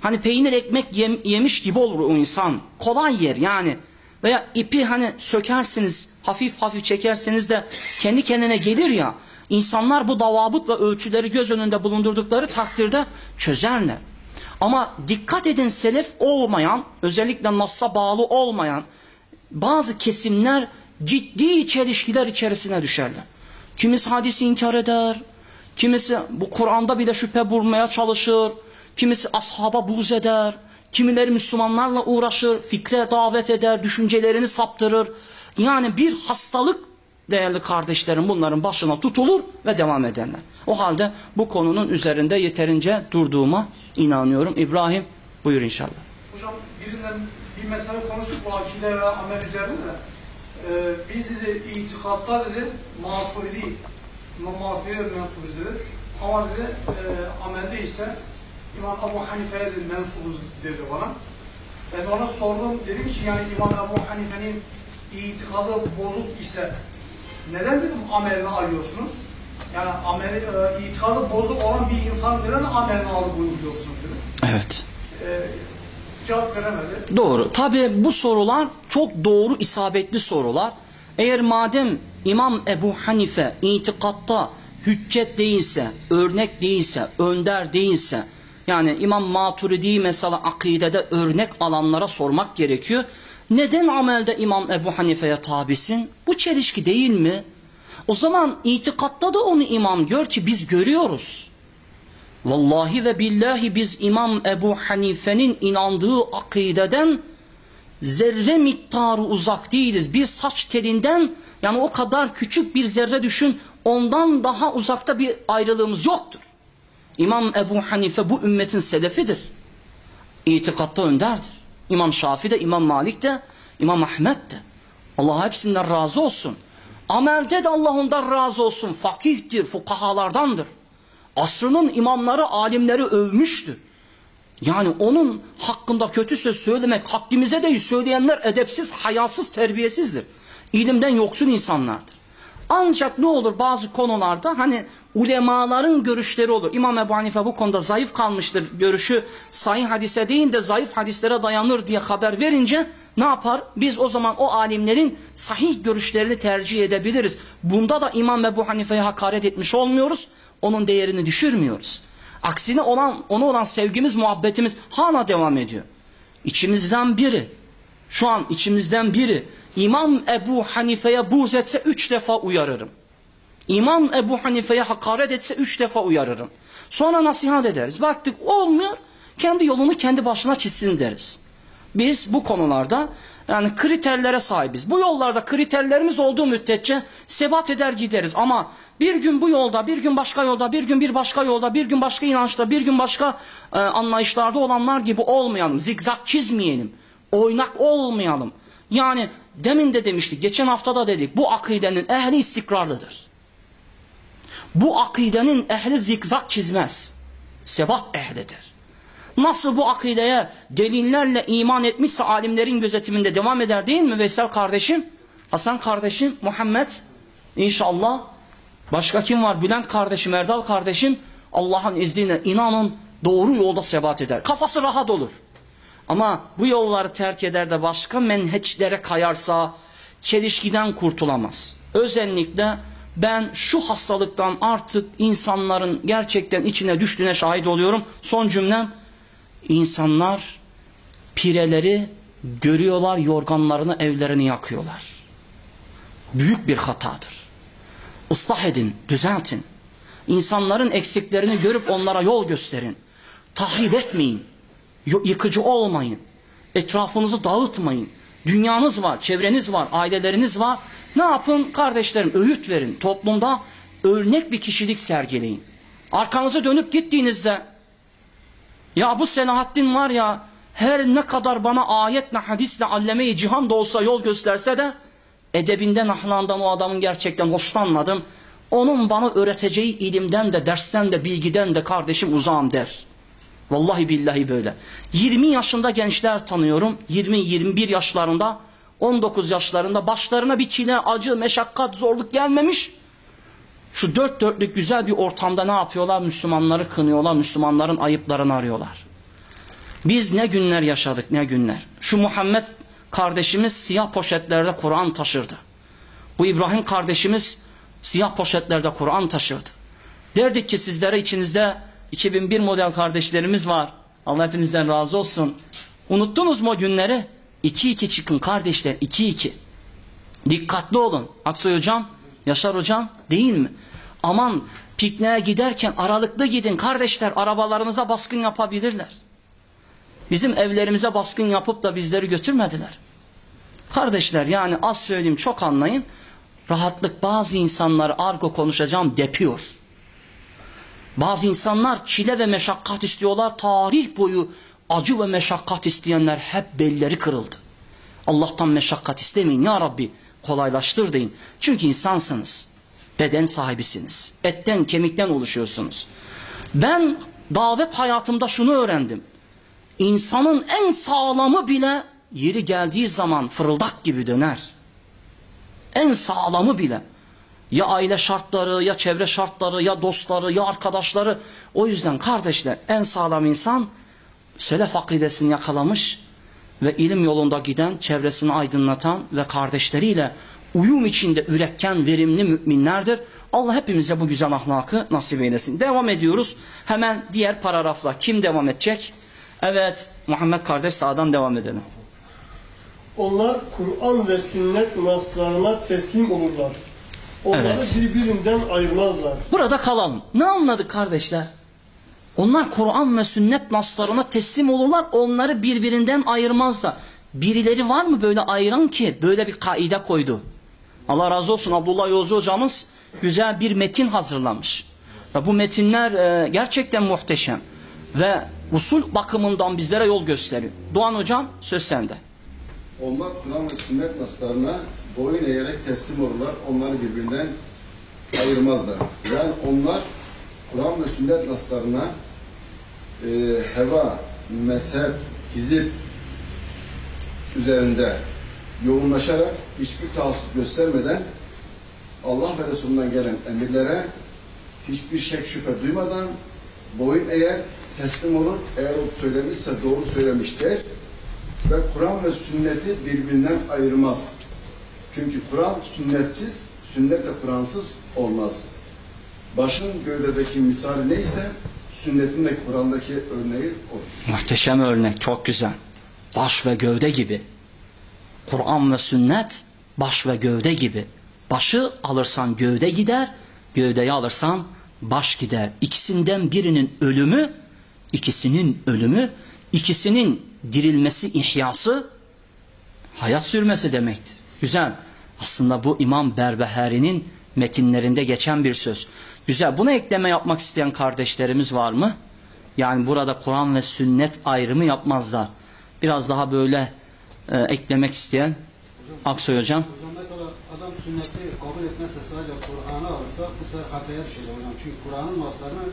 Hani peynir ekmek yem- yemiş gibi olur o insan. Kolay yer yani. Veya ipi hani sökersiniz, hafif hafif çekerseniz de kendi kendine gelir ya. İnsanlar bu davabıt ve ölçüleri göz önünde bulundurdukları takdirde çözerler. Ama dikkat edin selef olmayan, özellikle nassa bağlı olmayan bazı kesimler ciddi çelişkiler içerisine düşerler. Kimisi hadisi inkar eder, kimisi bu Kur'an'da bile şüphe bulmaya çalışır, kimisi ashaba buz eder, Kimileri Müslümanlarla uğraşır, fikre davet eder, düşüncelerini saptırır. Yani bir hastalık değerli kardeşlerim bunların başına tutulur ve devam ederler. O halde bu konunun üzerinde yeterince durduğuma inanıyorum. İbrahim buyur inşallah. Hocam birinden bir mesele konuştuk bu akide ve amel üzerinde de. Ee, biz dedi itikatta dedi mağfuridi, mağfuriye mensubuz dedi. Ama dedi e, amelde ise İmam Ebu Hanife'ye dedi mensubuz dedi bana. Ben ona sordum dedim ki yani İmam Ebu Hanife'nin itikadı bozuk ise neden dedim amelini arıyorsunuz? Yani ameli, e, itikadı bozuk olan bir insan neden amelini alıp uyguluyorsunuz dedim. Evet. Ee, cevap veremedi. Doğru. Tabi bu sorular çok doğru isabetli sorular. Eğer madem İmam Ebu Hanife itikatta hüccet değilse, örnek değilse, önder değilse, yani İmam Maturidi mesela akidede örnek alanlara sormak gerekiyor. Neden amelde İmam Ebu Hanife'ye tabisin? Bu çelişki değil mi? O zaman itikatta da onu imam gör ki biz görüyoruz. Vallahi ve billahi biz İmam Ebu Hanife'nin inandığı akideden zerre miktarı uzak değiliz. Bir saç telinden yani o kadar küçük bir zerre düşün ondan daha uzakta bir ayrılığımız yoktur. İmam Ebu Hanife bu ümmetin selefidir. İtikatta önderdir. İmam Şafii de, İmam Malik de, İmam Ahmet de. Allah hepsinden razı olsun. Amelde de Allah ondan razı olsun. Fakihtir, fukahalardandır. Asrının imamları, alimleri övmüştür. Yani onun hakkında kötü söz söylemek haddimize değil. Söyleyenler edepsiz, hayasız, terbiyesizdir. İlimden yoksun insanlardır. Ancak ne olur bazı konularda hani ulemaların görüşleri olur. İmam Ebu Hanife bu konuda zayıf kalmıştır. Görüşü sahih hadise değil de zayıf hadislere dayanır diye haber verince ne yapar? Biz o zaman o alimlerin sahih görüşlerini tercih edebiliriz. Bunda da İmam Ebu Hanife'ye hakaret etmiş olmuyoruz. Onun değerini düşürmüyoruz. Aksine olan, ona olan sevgimiz, muhabbetimiz hala devam ediyor. İçimizden biri, şu an içimizden biri İmam Ebu Hanife'ye buğz etse üç defa uyarırım. İmam Ebu Hanife'ye hakaret etse üç defa uyarırım. Sonra nasihat ederiz. Baktık olmuyor, kendi yolunu kendi başına çizsin deriz. Biz bu konularda yani kriterlere sahibiz. Bu yollarda kriterlerimiz olduğu müddetçe sebat eder gideriz. Ama bir gün bu yolda, bir gün başka yolda, bir gün bir başka yolda, bir gün başka inançta, bir gün başka e, anlayışlarda olanlar gibi olmayalım. Zigzag çizmeyelim. Oynak olmayalım. Yani demin de demiştik, geçen hafta da dedik. Bu akidenin ehli istikrarlıdır. Bu akidenin ehli zigzag çizmez. Sebat ehlidir. Nasıl bu akideye delillerle iman etmişse alimlerin gözetiminde devam eder değil mi Veysel kardeşim? Hasan kardeşim, Muhammed inşallah. Başka kim var? Bülent kardeşim, Erdal kardeşim. Allah'ın izniyle inanın doğru yolda sebat eder. Kafası rahat olur. Ama bu yolları terk eder de başka menheçlere kayarsa çelişkiden kurtulamaz. Özellikle ben şu hastalıktan artık insanların gerçekten içine düştüğüne şahit oluyorum. Son cümlem insanlar pireleri görüyorlar yorganlarını evlerini yakıyorlar. Büyük bir hatadır. Islah edin, düzeltin. İnsanların eksiklerini görüp onlara yol gösterin. Tahrip etmeyin. Yıkıcı olmayın. Etrafınızı dağıtmayın. Dünyanız var, çevreniz var, aileleriniz var. Ne yapın kardeşlerim? Öğüt verin. Toplumda örnek bir kişilik sergileyin. Arkanızı dönüp gittiğinizde ya bu Selahaddin var ya her ne kadar bana ayetle hadisle alleme-i cihan da olsa yol gösterse de edebinden ahlandan o adamın gerçekten hoşlanmadım. Onun bana öğreteceği ilimden de dersten de bilgiden de kardeşim uzağım der. Vallahi billahi böyle. 20 yaşında gençler tanıyorum. 20-21 yaşlarında 19 yaşlarında başlarına bir çile, acı, meşakkat, zorluk gelmemiş. Şu dört dörtlük güzel bir ortamda ne yapıyorlar? Müslümanları kınıyorlar, Müslümanların ayıplarını arıyorlar. Biz ne günler yaşadık, ne günler. Şu Muhammed kardeşimiz siyah poşetlerde Kur'an taşırdı. Bu İbrahim kardeşimiz siyah poşetlerde Kur'an taşırdı. Derdik ki sizlere içinizde 2001 model kardeşlerimiz var. Allah hepinizden razı olsun. Unuttunuz mu o günleri? 2-2 çıkın kardeşler, 2-2. Dikkatli olun. Aksoy hocam, Yaşar hocam değil mi? Aman pikniğe giderken aralıklı gidin kardeşler arabalarınıza baskın yapabilirler. Bizim evlerimize baskın yapıp da bizleri götürmediler. Kardeşler yani az söyleyeyim çok anlayın. Rahatlık bazı insanları argo konuşacağım depiyor. Bazı insanlar çile ve meşakkat istiyorlar. Tarih boyu acı ve meşakkat isteyenler hep belleri kırıldı. Allah'tan meşakkat istemeyin ya Rabbi kolaylaştır deyin. Çünkü insansınız. Beden sahibisiniz. Etten kemikten oluşuyorsunuz. Ben davet hayatımda şunu öğrendim. İnsanın en sağlamı bile yeri geldiği zaman fırıldak gibi döner. En sağlamı bile. Ya aile şartları, ya çevre şartları, ya dostları, ya arkadaşları. O yüzden kardeşler en sağlam insan selef akidesini yakalamış ve ilim yolunda giden, çevresini aydınlatan ve kardeşleriyle uyum içinde üretken verimli müminlerdir. Allah hepimize bu güzel ahlakı nasip eylesin. Devam ediyoruz. Hemen diğer paragrafla kim devam edecek? Evet Muhammed kardeş sağdan devam edelim. Onlar Kur'an ve sünnet naslarına teslim olurlar. Onları Evet. birbirinden ayırmazlar. Burada kalalım. Ne anladık kardeşler? Onlar Kur'an ve sünnet naslarına teslim olurlar. Onları birbirinden ayırmazlar. Birileri var mı böyle ayıran ki böyle bir kaide koydu? Allah razı olsun Abdullah Yolcu hocamız güzel bir metin hazırlamış. Ve bu metinler e, gerçekten muhteşem. Ve usul bakımından bizlere yol gösteriyor. Doğan hocam söz sende. Onlar Kur'an ve sünnet naslarına boyun eğerek teslim olurlar. Onları birbirinden ayırmazlar. Yani onlar Kur'an ve sünnet naslarına e, heva, mezhep, hizip üzerinde yoğunlaşarak hiçbir taassup göstermeden Allah ve Resulü'nden gelen emirlere hiçbir şek şüphe duymadan boyun eğer teslim olur. Eğer o söylemişse doğru söylemiştir ve Kur'an ve sünneti birbirinden ayırmaz. Çünkü Kur'an sünnetsiz, sünnet de Kur'ansız olmaz. Başın gövdedeki misali neyse, sünnetin de Kur'an'daki örneği odur. Muhteşem örnek, çok güzel. Baş ve gövde gibi. Kur'an ve sünnet baş ve gövde gibi. Başı alırsan gövde gider, gövdeyi alırsan baş gider. İkisinden birinin ölümü, ikisinin ölümü, ikisinin dirilmesi, ihyası, hayat sürmesi demektir. Güzel. Aslında bu İmam Berbehari'nin metinlerinde geçen bir söz. Güzel. Buna ekleme yapmak isteyen kardeşlerimiz var mı? Yani burada Kur'an ve sünnet ayrımı yapmazlar. Biraz daha böyle e, eklemek isteyen Aksoy hocam. Hocam mesela adam sünneti kabul etmezse sadece Kur'an'ı alırsa bu sefer hataya düşecek hocam. Çünkü Kur'an'ın naslarını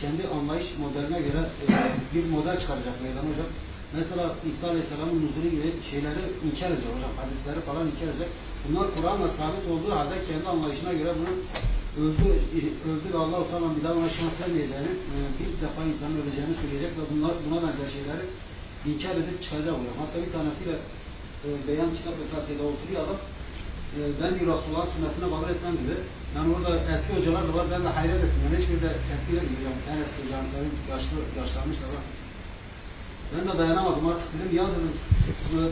kendi anlayış modeline göre e, bir model çıkaracak meydan hocam. Mesela İsa Aleyhisselam'ın nuzulu gibi şeyleri inkar edecek hocam. Hadisleri falan inkar edecek. Bunlar Kur'an'la sabit olduğu halde kendi anlayışına göre bunu öldü, öldü ve Allah-u Teala bir daha ona şans vermeyeceğini, e, bir defa insanın öleceğini söyleyecek ve bunlar, buna benzer şeyleri inkar edip çıkacak hocam. Hatta bir tanesiyle e, beyan kitap esasıyla oturuyor adam. E, ben diyor Resulullah'ın sünnetine kabul etmem dedi. Yani orada eski hocalar da var. Ben de hayret ettim. Hiçbir de tepki vermiyor hocam. En eski hocaların yaşlı, yaşlanmışlar var. Ben de dayanamadım artık dedim ya dedim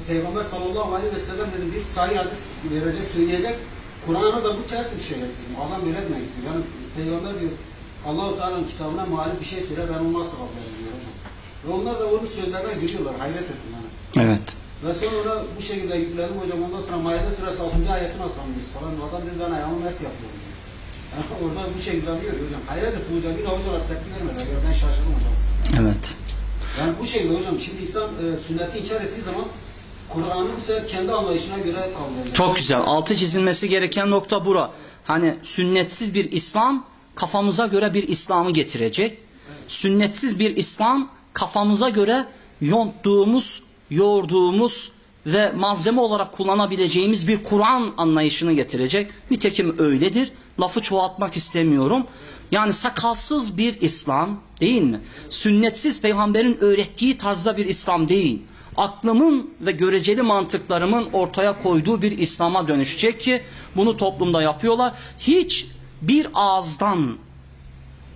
Peygamber sallallahu aleyhi ve sellem dedim bir sahih hadis verecek söyleyecek Kur'an'a da bu ters bir şey dedim. Adam böyle etmek istiyor. Yani Peygamber diyor Allah-u Teala'nın kitabına muhalif bir şey söyle ben onu nasıl kabul hocam. Ve onlar da onun sözlerine gülüyorlar. Hayret ettim yani. Evet. Ve sonra bu şekilde yükledim hocam. Ondan sonra Maide suresi 6. ayetini asamıyoruz falan. Adam dedi ben ayağımı nasıl yapıyorum. Yani *laughs* orada bu şekilde diyor hocam. Hayret ettim hocam. Yine hocalar tepki vermediler. Ya ben şaşırdım hocam. Evet. Yani bu şekilde hocam şimdi insan e, sünneti inkar ettiği zaman Kur'an'ı bu sefer kendi anlayışına göre ediyor. Çok güzel. Altı çizilmesi gereken nokta bura. Hani sünnetsiz bir İslam kafamıza göre bir İslam'ı getirecek. Sünnetsiz bir İslam kafamıza göre yonttuğumuz, yoğurduğumuz ve malzeme olarak kullanabileceğimiz bir Kur'an anlayışını getirecek. Nitekim öyledir. Lafı çoğaltmak istemiyorum. Yani sakalsız bir İslam değil mi? Sünnetsiz peygamberin öğrettiği tarzda bir İslam değil. Aklımın ve göreceli mantıklarımın ortaya koyduğu bir İslam'a dönüşecek ki bunu toplumda yapıyorlar. Hiç bir ağızdan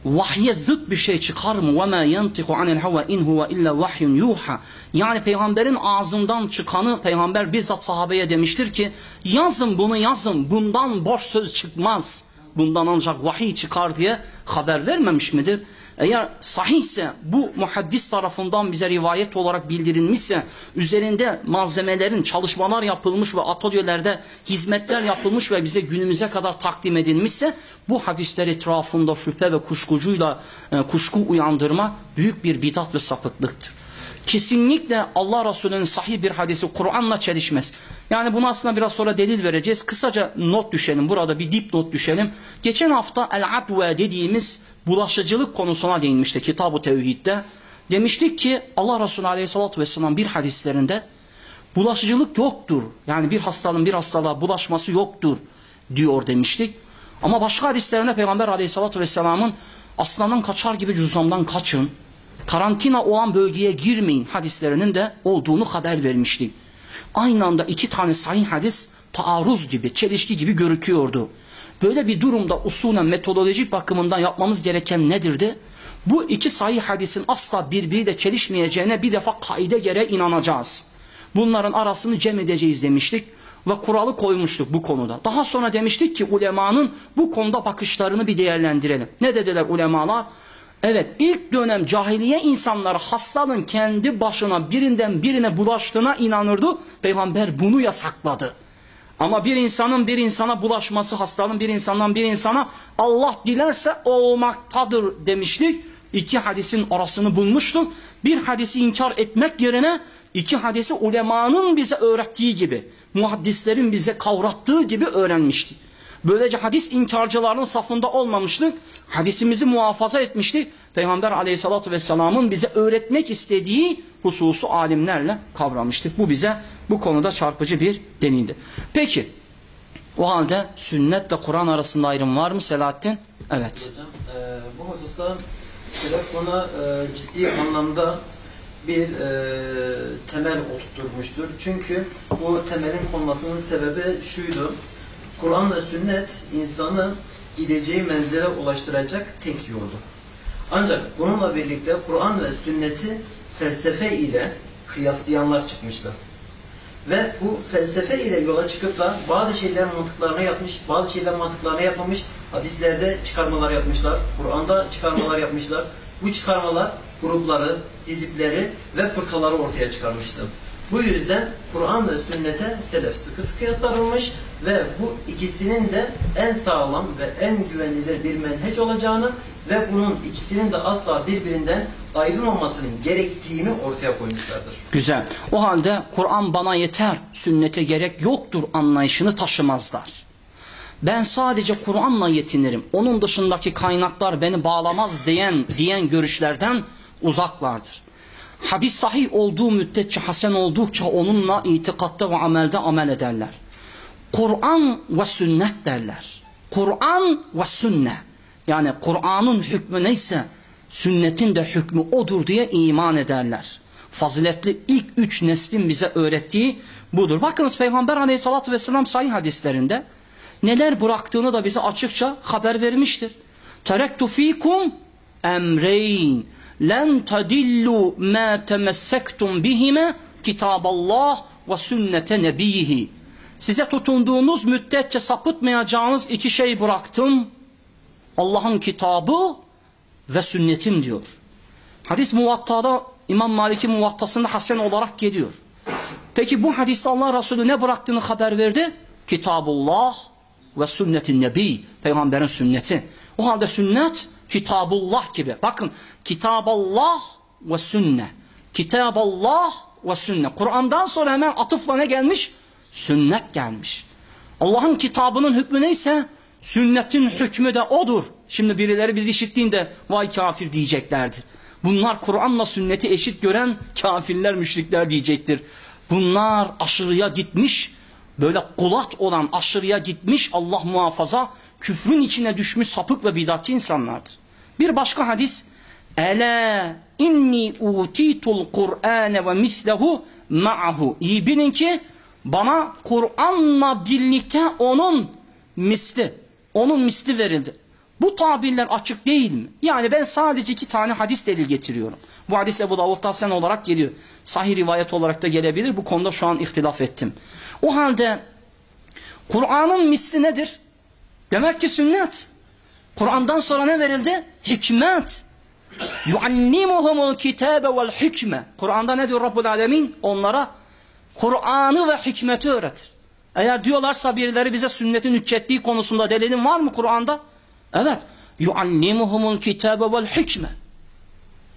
vahye zıt bir şey çıkar mı? وَمَا يَنْتِقُ عَنِ الْهَوَا اِنْ هُوَ اِلَّا وَحْيٌ يُوحَى Yani peygamberin ağzından çıkanı peygamber bizzat sahabeye demiştir ki yazın bunu yazın bundan boş söz çıkmaz. Bundan ancak vahiy çıkar diye haber vermemiş midir? Eğer sahihse bu muhaddis tarafından bize rivayet olarak bildirilmişse üzerinde malzemelerin çalışmalar yapılmış ve atölyelerde hizmetler yapılmış ve bize günümüze kadar takdim edilmişse bu hadisler etrafında şüphe ve kuşkucuyla e, kuşku uyandırma büyük bir bidat ve sapıklıktır. Kesinlikle Allah Resulü'nün sahih bir hadisi Kur'an'la çelişmez. Yani bunu aslında biraz sonra delil vereceğiz. Kısaca not düşelim. Burada bir dip not düşelim. Geçen hafta el-adve dediğimiz bulaşıcılık konusuna değinmişti Kitab-ı Tevhid'de. Demiştik ki Allah Resulü Aleyhisselatü Vesselam bir hadislerinde bulaşıcılık yoktur. Yani bir hastalığın bir hastalığa bulaşması yoktur diyor demiştik. Ama başka hadislerinde Peygamber Aleyhisselatü Vesselam'ın aslanın kaçar gibi cüzdandan kaçın, karantina olan bölgeye girmeyin hadislerinin de olduğunu haber vermiştik. Aynı anda iki tane sahih hadis taarruz gibi, çelişki gibi görüküyordu. Böyle bir durumda usulen metodolojik bakımından yapmamız gereken nedirdi? Bu iki sahih hadisin asla birbiriyle çelişmeyeceğine bir defa kaide göre inanacağız. Bunların arasını cem edeceğiz demiştik ve kuralı koymuştuk bu konuda. Daha sonra demiştik ki ulemanın bu konuda bakışlarını bir değerlendirelim. Ne dediler ulemalar? Evet ilk dönem cahiliye insanları hastalığın kendi başına birinden birine bulaştığına inanırdı. Peygamber bunu yasakladı. Ama bir insanın bir insana bulaşması, hastalığın bir insandan bir insana Allah dilerse olmaktadır demiştik. İki hadisin arasını bulmuştuk. Bir hadisi inkar etmek yerine iki hadisi ulemanın bize öğrettiği gibi, muhaddislerin bize kavrattığı gibi öğrenmiştik. Böylece hadis inkarcılarının safında olmamıştık. Hadisimizi muhafaza etmiştik. Peygamber aleyhissalatü vesselamın bize öğretmek istediği hususu alimlerle kavramıştık. Bu bize bu konuda çarpıcı bir denildi. Peki o halde sünnetle Kur'an arasında ayrım var mı Selahattin? Evet. Hocam, e, bu hususta Selef buna e, ciddi anlamda bir e, temel oturtmuştur. Çünkü bu temelin konmasının sebebi şuydu. Kur'an ve sünnet insanı gideceği menzile ulaştıracak tek yoldu. Ancak bununla birlikte Kur'an ve sünneti felsefe ile kıyaslayanlar çıkmışlar. Ve bu felsefe ile yola çıkıp da bazı şeyler mantıklarına yapmış, bazı şeyler mantıklarına yapmamış, hadislerde çıkarmalar yapmışlar, Kur'an'da çıkarmalar yapmışlar. Bu çıkarmalar grupları, hizipleri ve fırkaları ortaya çıkarmıştı. Bu yüzden Kur'an ve sünnete selef sıkı sıkıya sarılmış ve bu ikisinin de en sağlam ve en güvenilir bir menheç olacağını ve bunun ikisinin de asla birbirinden ayrılmamasının gerektiğini ortaya koymuşlardır. Güzel. O halde Kur'an bana yeter, sünnete gerek yoktur anlayışını taşımazlar. Ben sadece Kur'an'la yetinirim. Onun dışındaki kaynaklar beni bağlamaz diyen diyen görüşlerden uzaklardır. Hadis sahih olduğu müddetçe, hasen oldukça onunla itikatta ve amelde amel ederler. Kur'an ve sünnet derler. Kur'an ve sünnet. Yani Kur'an'ın hükmü neyse sünnetin de hükmü odur diye iman ederler. Faziletli ilk üç neslin bize öğrettiği budur. Bakınız Peygamber aleyhissalatü vesselam sahih hadislerinde neler bıraktığını da bize açıkça haber vermiştir. Terektu fikum emreyn len tadillu ma temessektum bihime kitaballah ve sünnete nebiyihi. Size tutunduğunuz müddetçe sapıtmayacağınız iki şey bıraktım. Allah'ın kitabı ve sünnetim diyor. Hadis muvattada İmam Malik'in muvattasında hasen olarak geliyor. Peki bu hadiste Allah Resulü ne bıraktığını haber verdi? Kitabullah ve sünnetin nebi. Peygamberin sünneti. O halde sünnet kitabullah gibi. Bakın kitaballah ve sünne. Kitaballah ve sünne. Kur'an'dan sonra hemen atıfla ne gelmiş? Sünnet gelmiş. Allah'ın kitabının hükmü neyse sünnetin hükmü de odur. Şimdi birileri biz işittiğinde vay kafir diyeceklerdir. Bunlar Kur'an'la sünneti eşit gören kafirler, müşrikler diyecektir. Bunlar aşırıya gitmiş, böyle kulat olan aşırıya gitmiş Allah muhafaza küfrün içine düşmüş sapık ve bidatçı insanlardır. Bir başka hadis Ela inni utitul Kur'ane ve mislehu ma'ahu. İyi bilin ki bana Kur'an'la birlikte onun misli, onun misli verildi. Bu tabirler açık değil mi? Yani ben sadece iki tane hadis delil getiriyorum. Bu hadis Ebu Davud'da sen olarak geliyor. Sahih rivayet olarak da gelebilir. Bu konuda şu an ihtilaf ettim. O halde Kur'an'ın misli nedir? Demek ki sünnet. Kur'an'dan sonra ne verildi? Hikmet. kitabe vel hikme. Kur'an'da ne diyor Rabbul Alemin? Onlara Kur'an'ı ve hikmeti öğretir. Eğer diyorlarsa birileri bize sünnetin hüccetliği konusunda delilin var mı Kur'an'da? Evet. Kitabe vel hikme.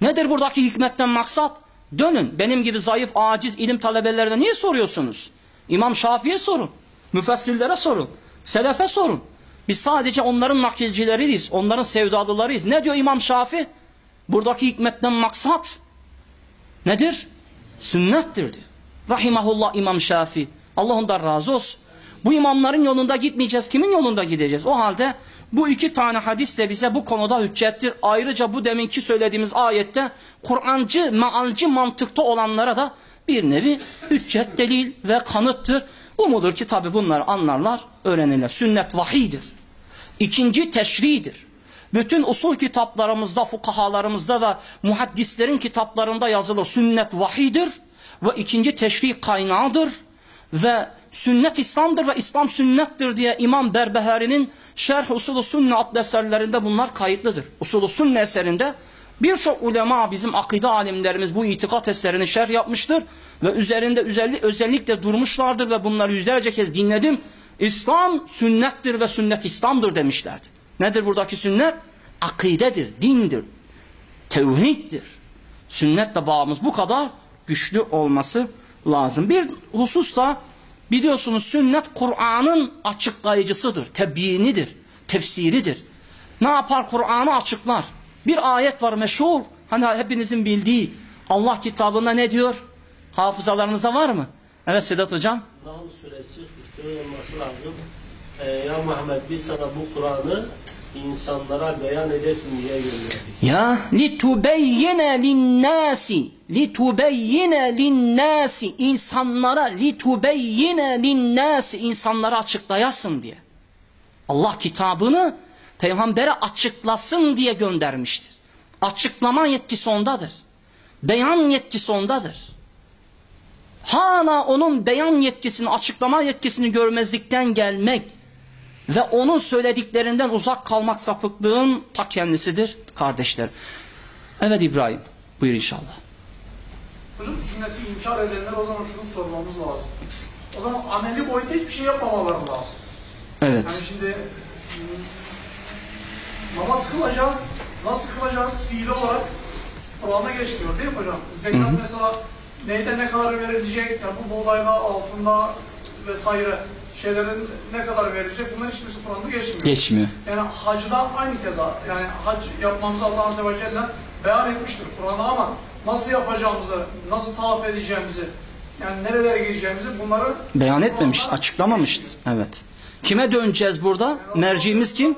Nedir buradaki hikmetten maksat? Dönün. Benim gibi zayıf, aciz ilim talebelerine niye soruyorsunuz? İmam Şafii'ye sorun. Müfessirlere sorun. Selefe sorun. Biz sadece onların nakilcileriyiz. Onların sevdalılarıyız. Ne diyor İmam Şafii? Buradaki hikmetten maksat nedir? Sünnettir diyor. Rahimahullah İmam Şafii. Allah ondan razı olsun. Bu imamların yolunda gitmeyeceğiz. Kimin yolunda gideceğiz? O halde bu iki tane hadis de bize bu konuda hüccettir. Ayrıca bu deminki söylediğimiz ayette Kur'ancı, mealci mantıkta olanlara da bir nevi hüccet, delil ve kanıttır. Umulur ki tabi bunları anlarlar, öğrenirler. Sünnet vahidir. İkinci teşridir. Bütün usul kitaplarımızda, fukahalarımızda ve muhaddislerin kitaplarında yazılı sünnet vahidir ve ikinci teşri kaynağıdır ve sünnet İslam'dır ve İslam sünnettir diye İmam Berbehari'nin Şerh Usulü Sünne adlı eserlerinde bunlar kayıtlıdır. Usulü Sünne eserinde birçok ulema bizim akide alimlerimiz bu itikat eserini şerh yapmıştır ve üzerinde özellikle, durmuşlardır ve bunları yüzlerce kez dinledim. İslam sünnettir ve sünnet İslam'dır demişlerdi. Nedir buradaki sünnet? Akidedir, dindir, tevhiddir. Sünnetle bağımız bu kadar güçlü olması lazım. Bir husus da biliyorsunuz sünnet Kur'an'ın açıklayıcısıdır, tebyinidir, tefsiridir. Ne yapar Kur'an'ı açıklar. Bir ayet var meşhur, hani hepinizin bildiği Allah kitabında ne diyor? Hafızalarınızda var mı? Evet Sedat Hocam. Nahl suresi 44 olması lazım. Ee, ya Muhammed biz sana bu Kur'an'ı insanlara beyan edesin diye gönderdik. Ya litubeyyine linnasi litubeyyine linnasi insanlara litubeyyine linnasi insanlara açıklayasın diye. Allah kitabını peygambere açıklasın diye göndermiştir. Açıklama yetkisi ondadır. Beyan yetkisi ondadır. Hala onun beyan yetkisini, açıklama yetkisini görmezlikten gelmek ve onun söylediklerinden uzak kalmak sapıklığın ta kendisidir kardeşler. Evet İbrahim, buyur inşallah. Hocam sünneti inkar edenler o zaman şunu sormamız lazım. O zaman ameli boyutta hiçbir şey yapmamaları lazım. Evet. Yani şimdi namaz kılacağız. Nasıl kılacağız? Fiili olarak Kur'an'da geçmiyor değil mi hocam? Zekat mesela neyde ne kadar verilecek? Yani bu buğdayda, altında vesaire şeylerin ne kadar verilecek? Bunlar hiçbirisi Kur'an'da geçmiyor. Geçmiyor. Yani hacdan aynı keza. Yani hac yapmamızı Allah Azze ve Celle beyan etmiştir Kur'an'da ama nasıl yapacağımızı, nasıl tavaf edeceğimizi, yani nerelere gideceğimizi bunları Beyan etmemiş, açıklamamıştı. Evet. Kime döneceğiz burada? Merciğimiz kim?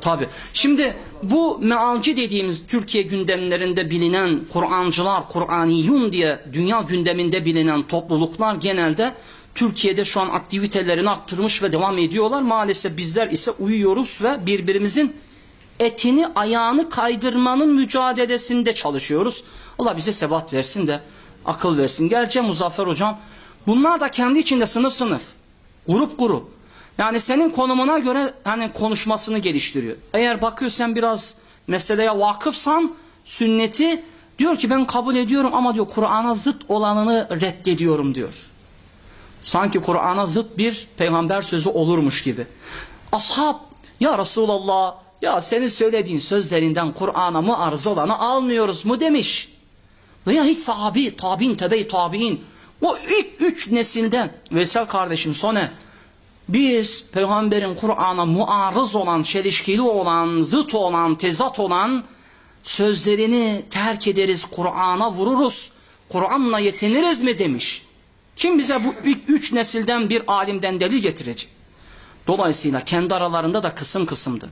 Tabi. Şimdi bu mealci dediğimiz Türkiye gündemlerinde bilinen Kur'ancılar, Kur'aniyun diye dünya gündeminde bilinen topluluklar genelde Türkiye'de şu an aktivitelerini arttırmış ve devam ediyorlar. Maalesef bizler ise uyuyoruz ve birbirimizin etini ayağını kaydırmanın mücadelesinde çalışıyoruz. Allah bize sebat versin de akıl versin. Gerçi Muzaffer hocam bunlar da kendi içinde sınıf sınıf, grup grup. Yani senin konumuna göre hani konuşmasını geliştiriyor. Eğer bakıyorsan biraz meseleye vakıfsan sünneti diyor ki ben kabul ediyorum ama diyor Kur'an'a zıt olanını reddediyorum diyor. Sanki Kur'an'a zıt bir peygamber sözü olurmuş gibi. Ashab ya Resulallah ya senin söylediğin sözlerinden Kur'an'a mı arz olanı almıyoruz mu demiş. Veya hiç sahabi, tabi'in, tebe-i tabi'in o ilk üç nesilden Veysel kardeşim Sone biz peygamberin Kur'an'a muarız olan, çelişkili olan, zıt olan, tezat olan sözlerini terk ederiz, Kur'an'a vururuz. Kur'an'la yetiniriz mi demiş. Kim bize bu ilk üç nesilden bir alimden delil getirecek? Dolayısıyla kendi aralarında da kısım kısımdı.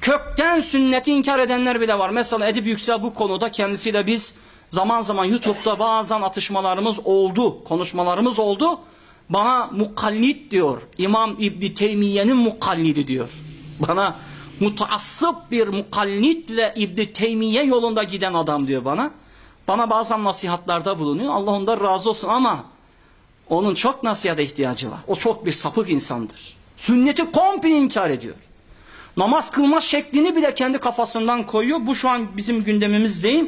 Kökten sünneti inkar edenler bile var. Mesela Edip Yüksel bu konuda kendisiyle biz zaman zaman YouTube'da bazen atışmalarımız oldu, konuşmalarımız oldu. Bana mukallit diyor. İmam İbni Teymiye'nin mukallidi diyor. Bana mutaassıp bir mukallit ve İbni Teymiye yolunda giden adam diyor bana. Bana bazen nasihatlarda bulunuyor. Allah ondan razı olsun ama onun çok nasihata ihtiyacı var. O çok bir sapık insandır. Sünneti komple inkar ediyor. Namaz kılma şeklini bile kendi kafasından koyuyor. Bu şu an bizim gündemimiz değil.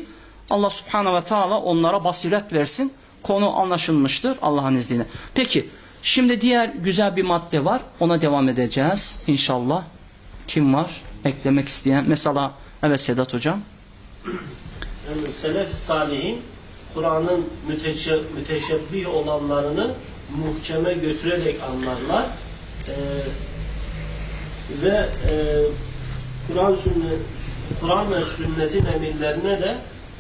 Allah subhanahu ve teala onlara basiret versin. Konu anlaşılmıştır Allah'ın izniyle. Peki şimdi diğer güzel bir madde var. Ona devam edeceğiz inşallah. Kim var? Eklemek isteyen. Mesela evet Sedat hocam. Yani selef salihin Kur'an'ın müteşe, müteşebbih olanlarını muhkeme götürerek anlarlar. Ee, ve e, Kur'an sünnet Kur'an ve sünnetin emirlerine de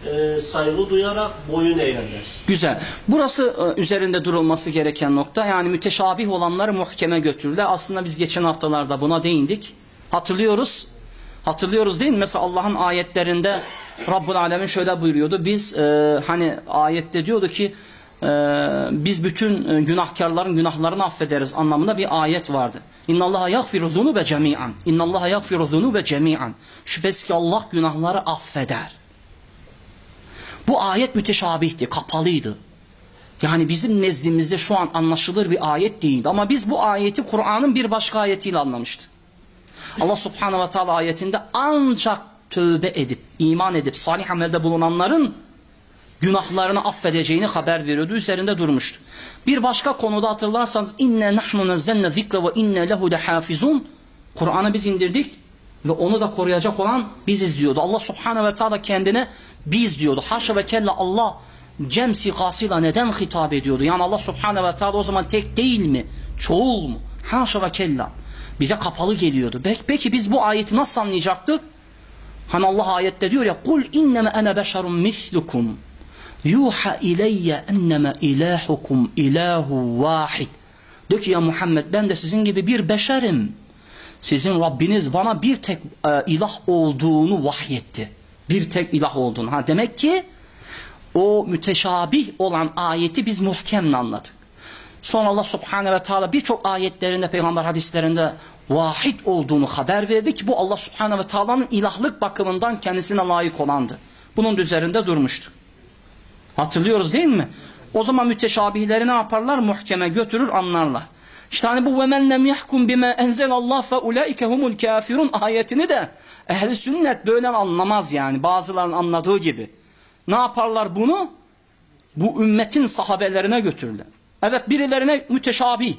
e, saygı duyarak boyun eğerler. Güzel. Burası e, üzerinde durulması gereken nokta. Yani müteşabih olanları muhkeme götürürler. Aslında biz geçen haftalarda buna değindik. Hatırlıyoruz. Hatırlıyoruz değil mi? Mesela Allah'ın ayetlerinde Rabbul Alemin şöyle buyuruyordu. Biz e, hani ayette diyordu ki e, biz bütün e, günahkarların günahlarını affederiz anlamında bir ayet vardı. İnnallaha yaghfiru zunube cemi'an. İnnallaha yaghfiru zunube cemi'an. Şüphesiz ki Allah günahları affeder. Bu ayet müteşabihti, kapalıydı. Yani bizim nezdimizde şu an anlaşılır bir ayet değildi. Ama biz bu ayeti Kur'an'ın bir başka ayetiyle anlamıştık. Allah subhanahu ve teala ayetinde ancak tövbe edip, iman edip, salih amelde bulunanların günahlarını affedeceğini haber veriyordu. Üzerinde durmuştu. Bir başka konuda hatırlarsanız inne nahnu nazzalna zikre ve inne lehu hafizun. Kur'an'ı biz indirdik ve onu da koruyacak olan biziz diyordu. Allah subhanahu ve teala kendine biz diyordu. Haşa ve kella Allah cem sikasıyla neden hitap ediyordu? Yani Allah subhanahu ve teala o zaman tek değil mi? Çoğul mu? Haşa ve kella. Bize kapalı geliyordu. Peki, biz bu ayeti nasıl anlayacaktık? Hani Allah ayette diyor ya kul inneme ene beşerun mislukum yuha ileyye enneme ilahukum ilahu vahid. De ki ya Muhammed ben de sizin gibi bir beşerim. Sizin Rabbiniz bana bir tek e, ilah olduğunu vahyetti. Bir tek ilah olduğunu. Ha demek ki o müteşabih olan ayeti biz muhkemle anladık. Sonra Allah Subhanahu ve Teala birçok ayetlerinde peygamber hadislerinde vahid olduğunu haber verdi ki bu Allah Subhanahu ve Teala'nın ilahlık bakımından kendisine layık olandı. Bunun üzerinde durmuştu. Hatırlıyoruz değil mi? O zaman müteşabihleri ne yaparlar? Muhkeme götürür anlarlar. İşte hani bu وَمَنْ لَمْ يَحْكُمْ بِمَا اَنْزَلَ اللّٰهِ فَاُولَٰئِكَ هُمُ الْكَافِرُونَ ayetini de ehli sünnet böyle anlamaz yani bazılarının anladığı gibi. Ne yaparlar bunu? Bu ümmetin sahabelerine götürürler. Evet birilerine müteşabih.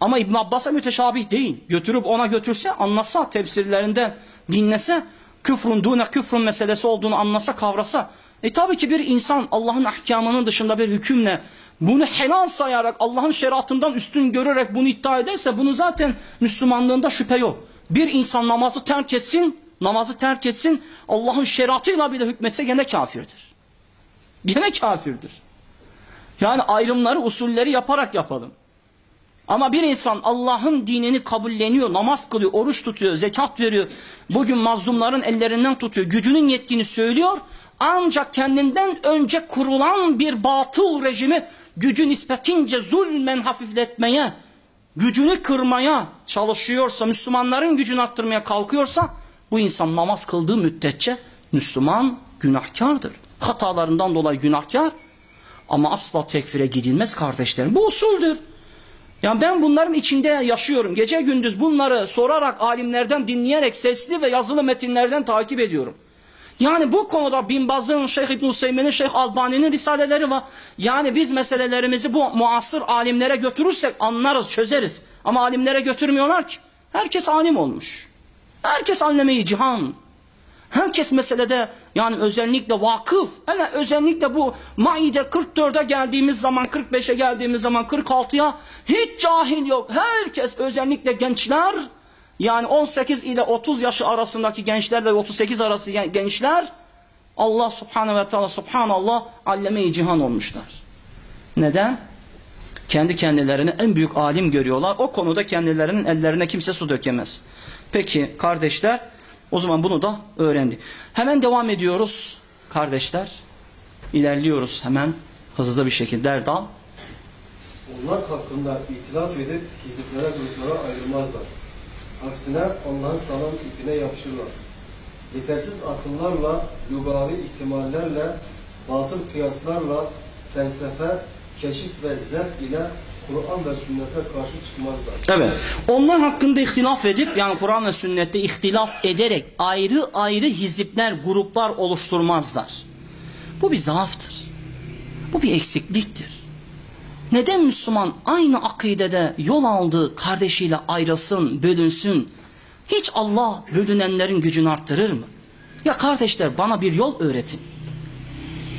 Ama İbn Abbas'a müteşabih değil. Götürüp ona götürse, anlasa, tefsirlerinde dinlese, küfrün dune küfrün meselesi olduğunu anlasa, kavrasa. E tabii ki bir insan Allah'ın ahkamının dışında bir hükümle bunu helal sayarak, Allah'ın şeriatından üstün görerek bunu iddia ederse bunu zaten Müslümanlığında şüphe yok. Bir insan namazı terk etsin, namazı terk etsin, Allah'ın şeriatıyla bile hükmetse gene kafirdir. Gene kafirdir. Yani ayrımları, usulleri yaparak yapalım. Ama bir insan Allah'ın dinini kabulleniyor, namaz kılıyor, oruç tutuyor, zekat veriyor. Bugün mazlumların ellerinden tutuyor, gücünün yettiğini söylüyor. Ancak kendinden önce kurulan bir batıl rejimi gücü nispetince zulmen hafifletmeye, gücünü kırmaya çalışıyorsa, Müslümanların gücünü arttırmaya kalkıyorsa bu insan namaz kıldığı müddetçe Müslüman günahkardır. Hatalarından dolayı günahkar ama asla tekfire gidilmez kardeşlerim. Bu usuldür. Yani ben bunların içinde yaşıyorum. Gece gündüz bunları sorarak, alimlerden dinleyerek, sesli ve yazılı metinlerden takip ediyorum. Yani bu konuda Bin Baz'ın, Şeyh İbn Hüseyin'in, Şeyh Albani'nin risaleleri var. Yani biz meselelerimizi bu muasır alimlere götürürsek anlarız, çözeriz. Ama alimlere götürmüyorlar ki. Herkes alim olmuş. Herkes anlemeyi cihan. Herkes meselede yani özellikle vakıf. Hele özellikle bu Maide 44'e geldiğimiz zaman, 45'e geldiğimiz zaman, 46'ya hiç cahil yok. Herkes özellikle gençler yani 18 ile 30 yaşı arasındaki gençlerle 38 arası gençler Allah subhanehu ve teala subhanallah alleme-i cihan olmuşlar. Neden? Kendi kendilerini en büyük alim görüyorlar. O konuda kendilerinin ellerine kimse su dökemez. Peki kardeşler o zaman bunu da öğrendik. Hemen devam ediyoruz kardeşler. İlerliyoruz hemen hızlı bir şekilde Erdal. Onlar hakkında itilaf edip hiziflere gruplara ayrılmazlar. Aksine Allah'ın sağlam ipine yapışırlar. Yetersiz akıllarla, lugavi ihtimallerle, batıl kıyaslarla, felsefe, keşif ve zevk ile Kur'an ve sünnete karşı çıkmazlar. Evet. Onlar hakkında ihtilaf edip yani Kur'an ve sünnette ihtilaf ederek ayrı ayrı hizipler, gruplar oluşturmazlar. Bu bir zaaftır. Bu bir eksikliktir. Neden Müslüman aynı akidede yol aldığı kardeşiyle ayrılsın, bölünsün? Hiç Allah bölünenlerin gücünü arttırır mı? Ya kardeşler bana bir yol öğretin.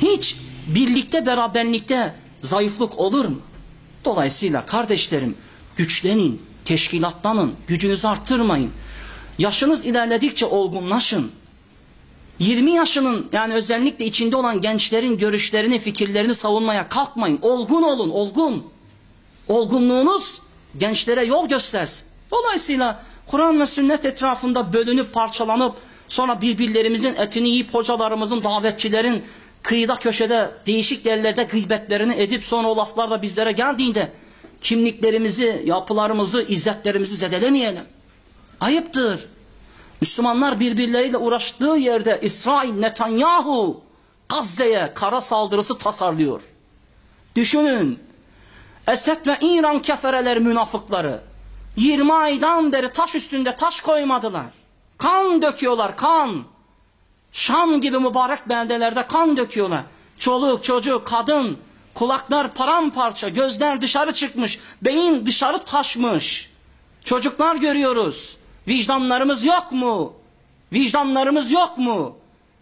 Hiç birlikte beraberlikte zayıflık olur mu? Dolayısıyla kardeşlerim güçlenin, teşkilatlanın, gücünüzü arttırmayın. Yaşınız ilerledikçe olgunlaşın. 20 yaşının yani özellikle içinde olan gençlerin görüşlerini, fikirlerini savunmaya kalkmayın. Olgun olun, olgun. Olgunluğunuz gençlere yol göstersin. Dolayısıyla Kur'an ve sünnet etrafında bölünüp parçalanıp sonra birbirlerimizin etini yiyip hocalarımızın, davetçilerin kıyıda köşede değişik yerlerde gıybetlerini edip sonra o laflar da bizlere geldiğinde kimliklerimizi, yapılarımızı, izzetlerimizi zedelemeyelim. Ayıptır. Müslümanlar birbirleriyle uğraştığı yerde İsrail Netanyahu Gazze'ye kara saldırısı tasarlıyor. Düşünün. Esed ve İran kefereleri münafıkları 20 aydan beri taş üstünde taş koymadılar. Kan döküyorlar kan. Şam gibi mübarek beldelerde kan döküyorlar. Çoluk, çocuk, kadın, kulaklar paramparça, gözler dışarı çıkmış, beyin dışarı taşmış. Çocuklar görüyoruz. Vicdanlarımız yok mu? Vicdanlarımız yok mu?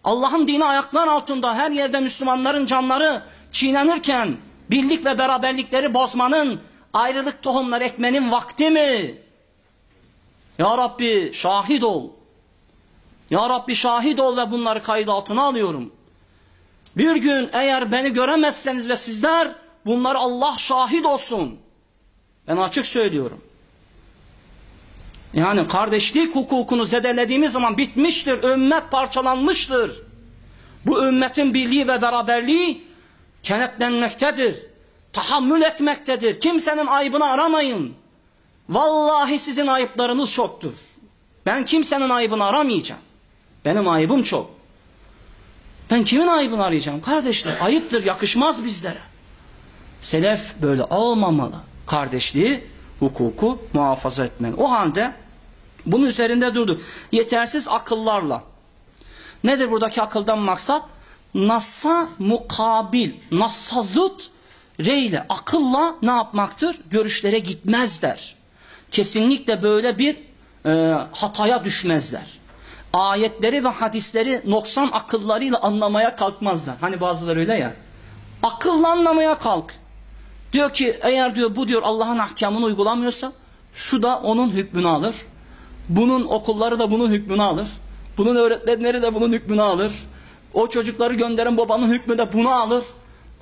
Allah'ın dini ayaklar altında her yerde Müslümanların canları çiğnenirken birlik ve beraberlikleri bozmanın, ayrılık tohumları ekmenin vakti mi? Ya Rabbi şahit ol. Ya Rabbi şahit ol ve bunları kayıt altına alıyorum. Bir gün eğer beni göremezseniz ve sizler bunları Allah şahit olsun. Ben açık söylüyorum. Yani kardeşlik hukukunu zedelediğimiz zaman bitmiştir. Ümmet parçalanmıştır. Bu ümmetin birliği ve beraberliği kenetlenmektedir. Tahammül etmektedir. Kimsenin ayıbını aramayın. Vallahi sizin ayıplarınız çoktur. Ben kimsenin ayıbını aramayacağım. Benim ayıbım çok. Ben kimin ayıbını arayacağım? Kardeşler ayıptır, yakışmaz bizlere. Selef böyle olmamalı. Kardeşliği, hukuku muhafaza etmeli. O halde bunun üzerinde durdu. Yetersiz akıllarla. Nedir buradaki akıldan maksat? Nasa mukabil, nasa zıt, reyle, akılla ne yapmaktır? Görüşlere gitmezler. Kesinlikle böyle bir e, hataya düşmezler. Ayetleri ve hadisleri noksan akıllarıyla anlamaya kalkmazlar. Hani bazıları öyle ya. Akılla anlamaya kalk. Diyor ki eğer diyor bu diyor Allah'ın ahkamını uygulamıyorsa şu da onun hükmünü alır. Bunun okulları da bunun hükmünü alır. Bunun öğretmenleri de bunun hükmünü alır. O çocukları gönderen babanın hükmü de bunu alır.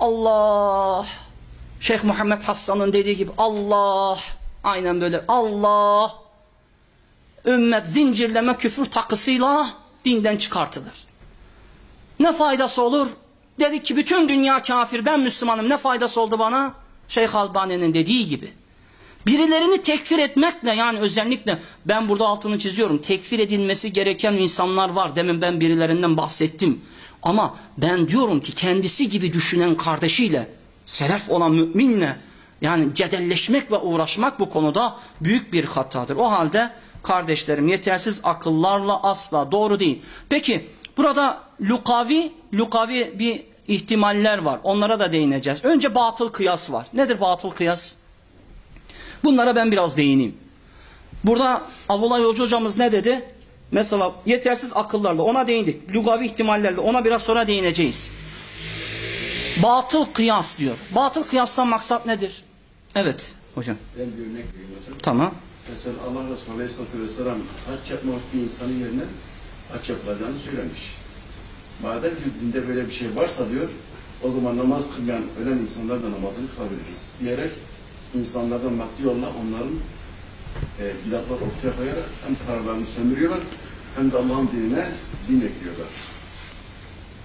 Allah. Şeyh Muhammed Hassan'ın dediği gibi Allah. Aynen böyle Allah. Ümmet zincirleme küfür takısıyla dinden çıkartılır. Ne faydası olur? Dedik ki bütün dünya kafir ben Müslümanım ne faydası oldu bana? Şeyh Albani'nin dediği gibi. Birilerini tekfir etmekle yani özellikle ben burada altını çiziyorum. Tekfir edilmesi gereken insanlar var. Demin ben birilerinden bahsettim. Ama ben diyorum ki kendisi gibi düşünen kardeşiyle, selef olan müminle yani cedelleşmek ve uğraşmak bu konuda büyük bir hatadır. O halde kardeşlerim yetersiz akıllarla asla doğru değil. Peki burada lukavi, lukavi bir ihtimaller var. Onlara da değineceğiz. Önce batıl kıyas var. Nedir batıl kıyas? Bunlara ben biraz değineyim. Burada Abdullah Yolcu hocamız ne dedi? Mesela yetersiz akıllarla ona değindik. Lugavi ihtimallerle ona biraz sonra değineceğiz. Batıl kıyas diyor. Batıl kıyastan maksat nedir? Evet hocam. Ben bir örnek vereyim hocam. Tamam. Mesela Allah Resulü Aleyhisselatü Vesselam haç yapmamış bir insanın yerine haç yapılacağını söylemiş. Madem ki dinde böyle bir şey varsa diyor, o zaman namaz kılmayan ölen insanlar da namazını kılabiliriz diyerek insanlardan maddi yolla onların e, bidatlar ortaya koyarak hem paralarını sömürüyorlar hem de Allah'ın dinine din ekliyorlar.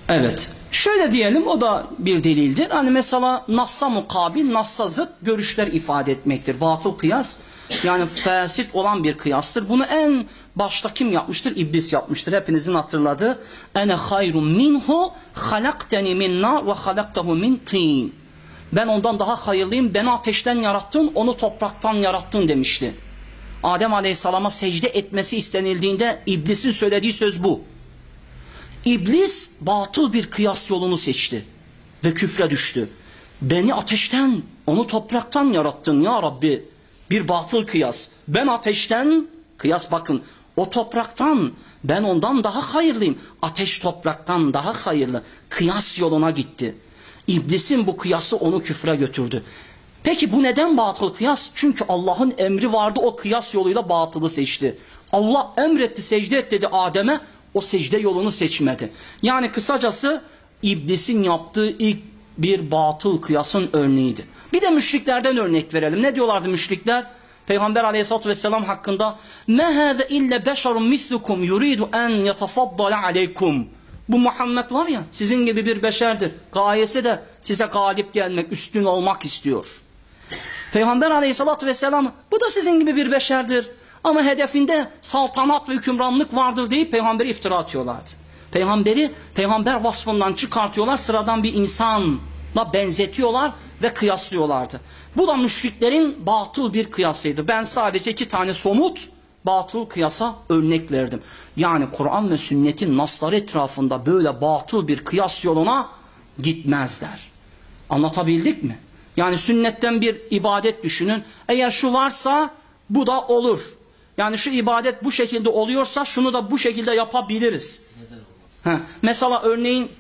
Evet. Şöyle diyelim o da bir delildir. Hani mesela nassa mukabil, nassa zıt görüşler ifade etmektir. Batıl kıyas yani fasit olan bir kıyastır. Bunu en başta kim yapmıştır? İblis yapmıştır. Hepinizin hatırladığı. Ene hayrun minhu halakteni min nar ve halaktahu min tin. Ben ondan daha hayırlıyım. Beni ateşten yarattın, onu topraktan yarattın demişti. Adem Aleyhisselam'a secde etmesi istenildiğinde iblisin söylediği söz bu. İblis batıl bir kıyas yolunu seçti ve küfre düştü. Beni ateşten, onu topraktan yarattın ya Rabbi. Bir batıl kıyas. Ben ateşten, kıyas bakın, o topraktan, ben ondan daha hayırlıyım. Ateş topraktan daha hayırlı. Kıyas yoluna gitti. İblisin bu kıyası onu küfre götürdü. Peki bu neden batıl kıyas? Çünkü Allah'ın emri vardı o kıyas yoluyla batılı seçti. Allah emretti secde et dedi Adem'e o secde yolunu seçmedi. Yani kısacası iblisin yaptığı ilk bir batıl kıyasın örneğiydi. Bir de müşriklerden örnek verelim. Ne diyorlardı müşrikler? Peygamber aleyhissalatü vesselam hakkında مَا هَذَا اِلَّا بَشَرٌ مِثْلُكُمْ يُرِيدُ اَنْ يَتَفَضَّلَ عَلَيْكُمْ Bu Muhammed var ya sizin gibi bir beşerdir. Gayesi de size galip gelmek, üstün olmak istiyor. Peygamber aleyhissalatü vesselam bu da sizin gibi bir beşerdir. Ama hedefinde saltanat ve hükümranlık vardır deyip peygamberi iftira atıyorlardı. Peygamberi peygamber vasfından çıkartıyorlar sıradan bir insanla benzetiyorlar ve kıyaslıyorlardı. Bu da müşriklerin batıl bir kıyasıydı. Ben sadece iki tane somut batıl kıyasa örnek verdim. Yani Kur'an ve sünnetin nasları etrafında böyle batıl bir kıyas yoluna gitmezler. Anlatabildik mi? Yani sünnetten bir ibadet düşünün. Eğer şu varsa bu da olur. Yani şu ibadet bu şekilde oluyorsa şunu da bu şekilde yapabiliriz. Ha, mesela örneğin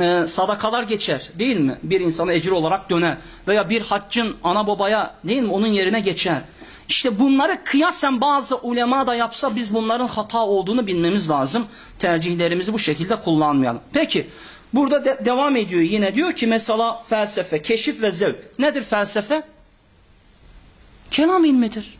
e, sadakalar geçer değil mi? Bir insana ecir olarak döner. Veya bir haccın ana babaya değil mi onun yerine geçer. İşte bunları kıyasen bazı ulema da yapsa biz bunların hata olduğunu bilmemiz lazım. Tercihlerimizi bu şekilde kullanmayalım. Peki burada de devam ediyor yine diyor ki mesela felsefe, keşif ve zevk. Nedir felsefe? Kelam ilmidir.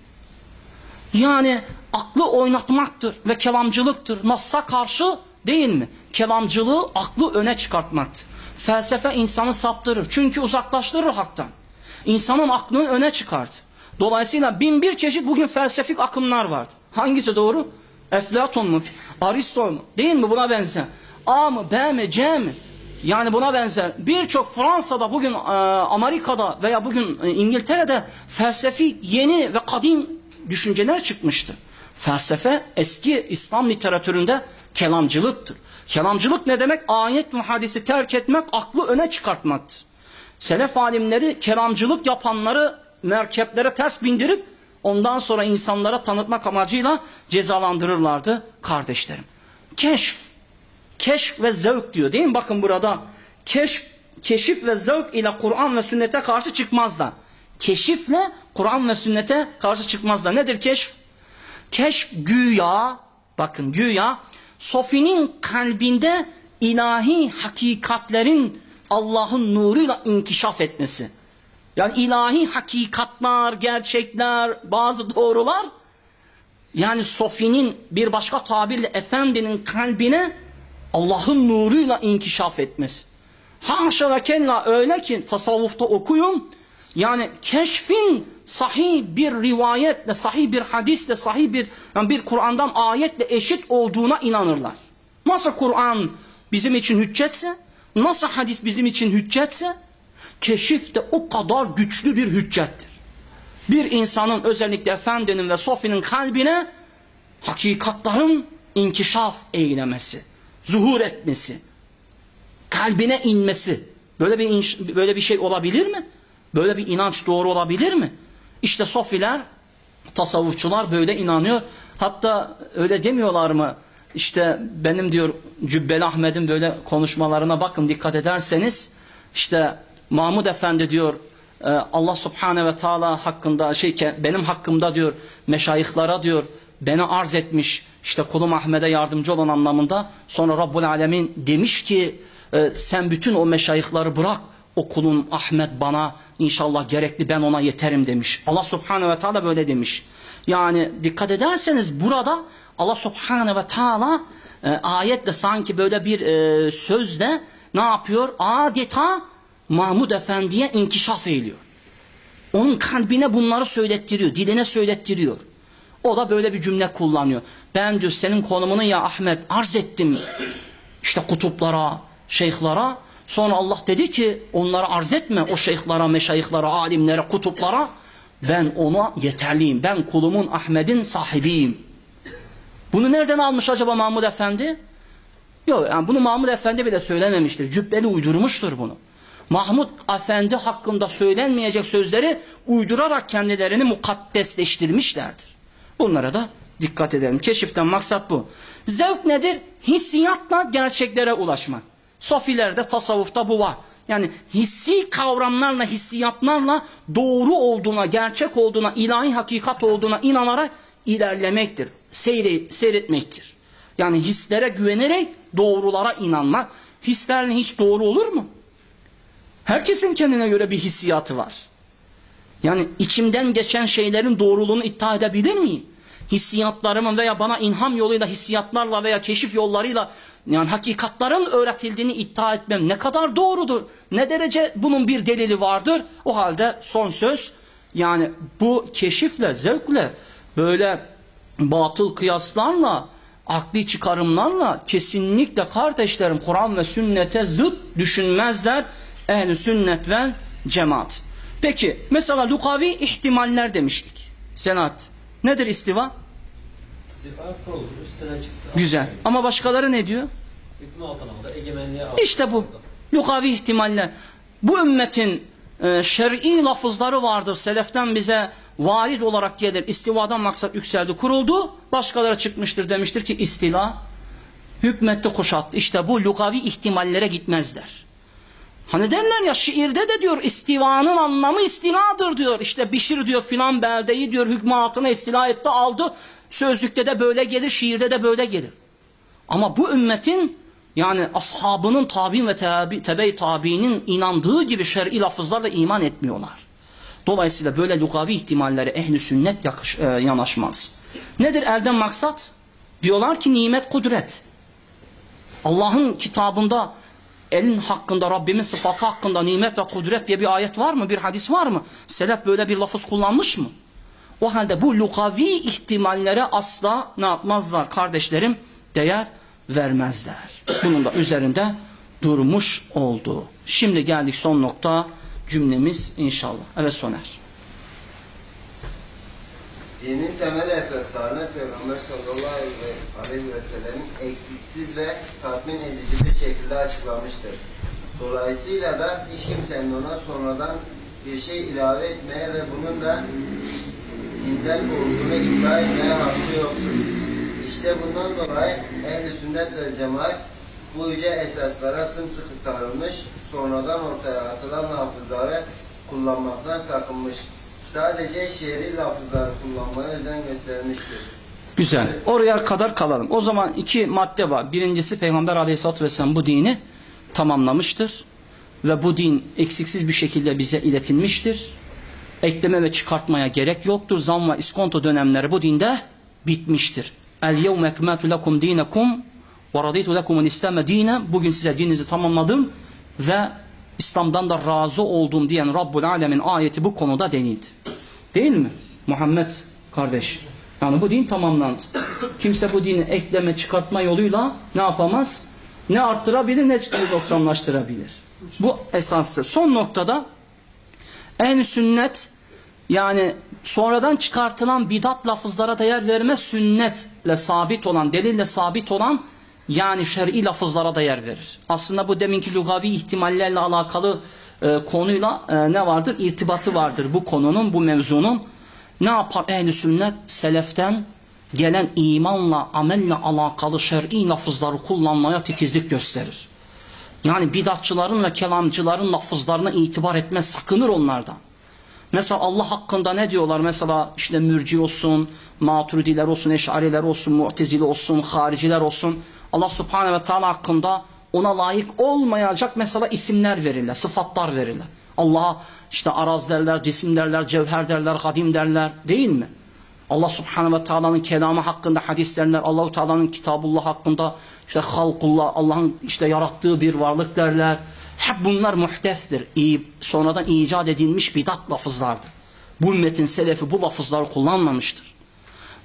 Yani aklı oynatmaktır ve kelamcılıktır. Nas'a karşı değil mi? Kelamcılığı aklı öne çıkartmaktır. Felsefe insanı saptırır. Çünkü uzaklaştırır haktan. İnsanın aklını öne çıkartır. Dolayısıyla bin bir çeşit bugün felsefik akımlar var. Hangisi doğru? Eflaton mu? Aristo mu? Değil mi buna benzer? A mı? B mi? C mi? Yani buna benzer. Birçok Fransa'da bugün e, Amerika'da veya bugün e, İngiltere'de felsefi yeni ve kadim düşünceler çıkmıştır. Felsefe eski İslam literatüründe kelamcılıktır. Kelamcılık ne demek? Ayet ve hadisi terk etmek, aklı öne çıkartmaktır. Selef alimleri kelamcılık yapanları merkeplere ters bindirip ondan sonra insanlara tanıtmak amacıyla cezalandırırlardı kardeşlerim. Keşf, keşf ve zevk diyor değil mi? Bakın burada keşf, keşif ve zevk ile Kur'an ve sünnete karşı çıkmazlar. Keşifle Kur'an ve sünnete karşı çıkmazlar. Nedir keşf? Keşf güya, bakın güya Sofi'nin kalbinde ilahi hakikatlerin Allah'ın nuruyla inkişaf etmesi. Yani ilahi hakikatlar, gerçekler, bazı doğrular yani Sofi'nin bir başka tabirle efendinin kalbine Allah'ın nuruyla inkişaf etmesi. Haşa ve kella öyle ki tasavvufta okuyun yani keşfin sahih bir rivayetle, sahih bir hadisle, sahih bir yani bir Kur'an'dan ayetle eşit olduğuna inanırlar. Nasıl Kur'an bizim için hüccetse, nasıl hadis bizim için hüccetse, keşif de o kadar güçlü bir hüccettir. Bir insanın özellikle efendinin ve Sofi'nin kalbine hakikatların inkişaf eylemesi, zuhur etmesi, kalbine inmesi. Böyle bir böyle bir şey olabilir mi? Böyle bir inanç doğru olabilir mi? İşte Sofiler, tasavvufçular böyle inanıyor. Hatta öyle demiyorlar mı? İşte benim diyor Cübbeli Ahmet'in böyle konuşmalarına bakın dikkat ederseniz işte Mahmud Efendi diyor e, Allah Subhane ve Teala hakkında şey benim hakkımda diyor meşayihlara diyor beni arz etmiş işte kulum Ahmet'e yardımcı olan anlamında sonra Rabbul Alemin demiş ki e, sen bütün o meşayihları bırak o kulun Ahmet bana inşallah gerekli ben ona yeterim demiş. Allah Subhanahu ve Teala böyle demiş. Yani dikkat ederseniz burada Allah Subhanahu ve Teala e, ayetle sanki böyle bir e, sözle ne yapıyor? Adeta Mahmud Efendi'ye inkişaf ediyor. Onun kalbine bunları söylettiriyor, diline söylettiriyor. O da böyle bir cümle kullanıyor. Ben diyor senin konumunu ya Ahmet arz ettim. İşte kutuplara, şeyhlara Sonra Allah dedi ki onları arz etme o şeyhlere, meşayihlara, alimlere, kutuplara. Ben ona yeterliyim. Ben kulumun Ahmet'in sahibiyim. Bunu nereden almış acaba Mahmud Efendi? Yok yani bunu Mahmud Efendi bile söylememiştir. Cübbeli uydurmuştur bunu. Mahmud Efendi hakkında söylenmeyecek sözleri uydurarak kendilerini mukaddesleştirmişlerdir. Bunlara da dikkat edelim. Keşiften maksat bu. Zevk nedir? Hissiyatla gerçeklere ulaşmak. Sofilerde, tasavvufta bu var. Yani hissi kavramlarla, hissiyatlarla doğru olduğuna, gerçek olduğuna, ilahi hakikat olduğuna inanarak ilerlemektir. Seyre, seyretmektir. Yani hislere güvenerek doğrulara inanmak. Hislerle hiç doğru olur mu? Herkesin kendine göre bir hissiyatı var. Yani içimden geçen şeylerin doğruluğunu iddia edebilir miyim? Hissiyatlarımın veya bana inham yoluyla, hissiyatlarla veya keşif yollarıyla yani hakikatların öğretildiğini iddia etmem ne kadar doğrudur? Ne derece bunun bir delili vardır? O halde son söz yani bu keşifle, zevkle böyle batıl kıyaslarla, akli çıkarımlarla kesinlikle kardeşlerim Kur'an ve sünnete zıt düşünmezler ehl sünnet ve cemaat. Peki mesela lukavi ihtimaller demiştik. Senat. Nedir istiva? İstifa kuruldu, üstüne çıktı. Güzel. Ama başkaları ne diyor? Hükmü altına aldı, egemenliğe aldı. İşte bu. Lukavi ihtimaller. Bu ümmetin e, şer'i lafızları vardır. Seleften bize varid olarak gelir. İstivadan maksat yükseldi, kuruldu. Başkaları çıkmıştır demiştir ki istila hükmetti, kuşattı. İşte bu lugavi ihtimallere gitmezler. Hani derler ya şiirde de diyor istivanın anlamı istiladır diyor. İşte Bişir diyor filan beldeyi diyor hükmü altına istila etti aldı. Sözlükte de böyle gelir şiirde de böyle gelir. Ama bu ümmetin yani ashabının tabi'in ve tabi, tebe tabi'inin inandığı gibi şer'i lafızlarla iman etmiyorlar. Dolayısıyla böyle lugavi ihtimallere ehli sünnet yakış, e, yanaşmaz. Nedir elden maksat? Diyorlar ki nimet kudret. Allah'ın kitabında elin hakkında, Rabbimin sıfatı hakkında nimet ve kudret diye bir ayet var mı? Bir hadis var mı? Selef böyle bir lafız kullanmış mı? O halde bu lugavi ihtimallere asla ne yapmazlar kardeşlerim? Değer vermezler. Bunun da üzerinde durmuş oldu. Şimdi geldik son nokta cümlemiz inşallah. Evet Soner. Dinin temel esaslarını Peygamber sallallahu aleyhi ve sellemin eksiksiz ve tatmin edici bir şekilde açıklamıştır. Dolayısıyla da hiç kimsenin ona sonradan bir şey ilave etmeye ve bunun da dinden olduğunu iddia etmeye hakkı yoktur. İşte bundan dolayı ehl-i sünnet ve cemaat bu yüce esaslara sımsıkı sarılmış, sonradan ortaya atılan hafızları kullanmaktan sakınmış. Sadece şehri lafızları kullanmaya özen göstermiştir. Güzel. Oraya kadar kalalım. O zaman iki madde var. Birincisi Peygamber aleyhissalatü vesselam bu dini tamamlamıştır. Ve bu din eksiksiz bir şekilde bize iletilmiştir. Ekleme ve çıkartmaya gerek yoktur. Zam ve iskonto dönemleri bu dinde bitmiştir. El yevme ekmetu lekum dinekum ve raditu lekumul İslam'e dine. Bugün size dininizi tamamladım ve İslam'dan da razı oldum diyen Rabbul Alemin ayeti bu konuda denildi. Değil mi? Muhammed kardeş. Yani bu din tamamlandı. Kimse bu dini ekleme çıkartma yoluyla ne yapamaz? Ne arttırabilir ne doksanlaştırabilir. Bu esastır. Son noktada en sünnet yani sonradan çıkartılan bidat lafızlara değer verme sünnetle sabit olan, delille sabit olan yani şer'i lafızlara değer verir. Aslında bu deminki lugavi ihtimallerle alakalı e, konuyla e, ne vardır? İrtibatı vardır bu konunun, bu mevzunun. Ne yapar ehli sünnet? Seleften gelen imanla, amelle alakalı şer'i lafızları kullanmaya titizlik gösterir. Yani bidatçıların ve kelamcıların lafızlarına itibar etmez, sakınır onlardan. Mesela Allah hakkında ne diyorlar? Mesela işte mürci olsun, maturidiler olsun, eşariler olsun, mu'tezili olsun, hariciler olsun. Allah subhanehu ve teala hakkında ona layık olmayacak mesela isimler verirler, sıfatlar verirler. Allah'a işte araz derler, cisim derler, cevher derler, kadim derler değil mi? Allah subhanehu ve teala'nın kelamı hakkında hadis derler. Allahu Teala'nın kitabullah hakkında işte halkullah, Allah'ın işte yarattığı bir varlık derler. Hep bunlar muhtestir. Sonradan icat edilmiş bidat lafızlardır. Bu ümmetin selefi bu lafızları kullanmamıştır.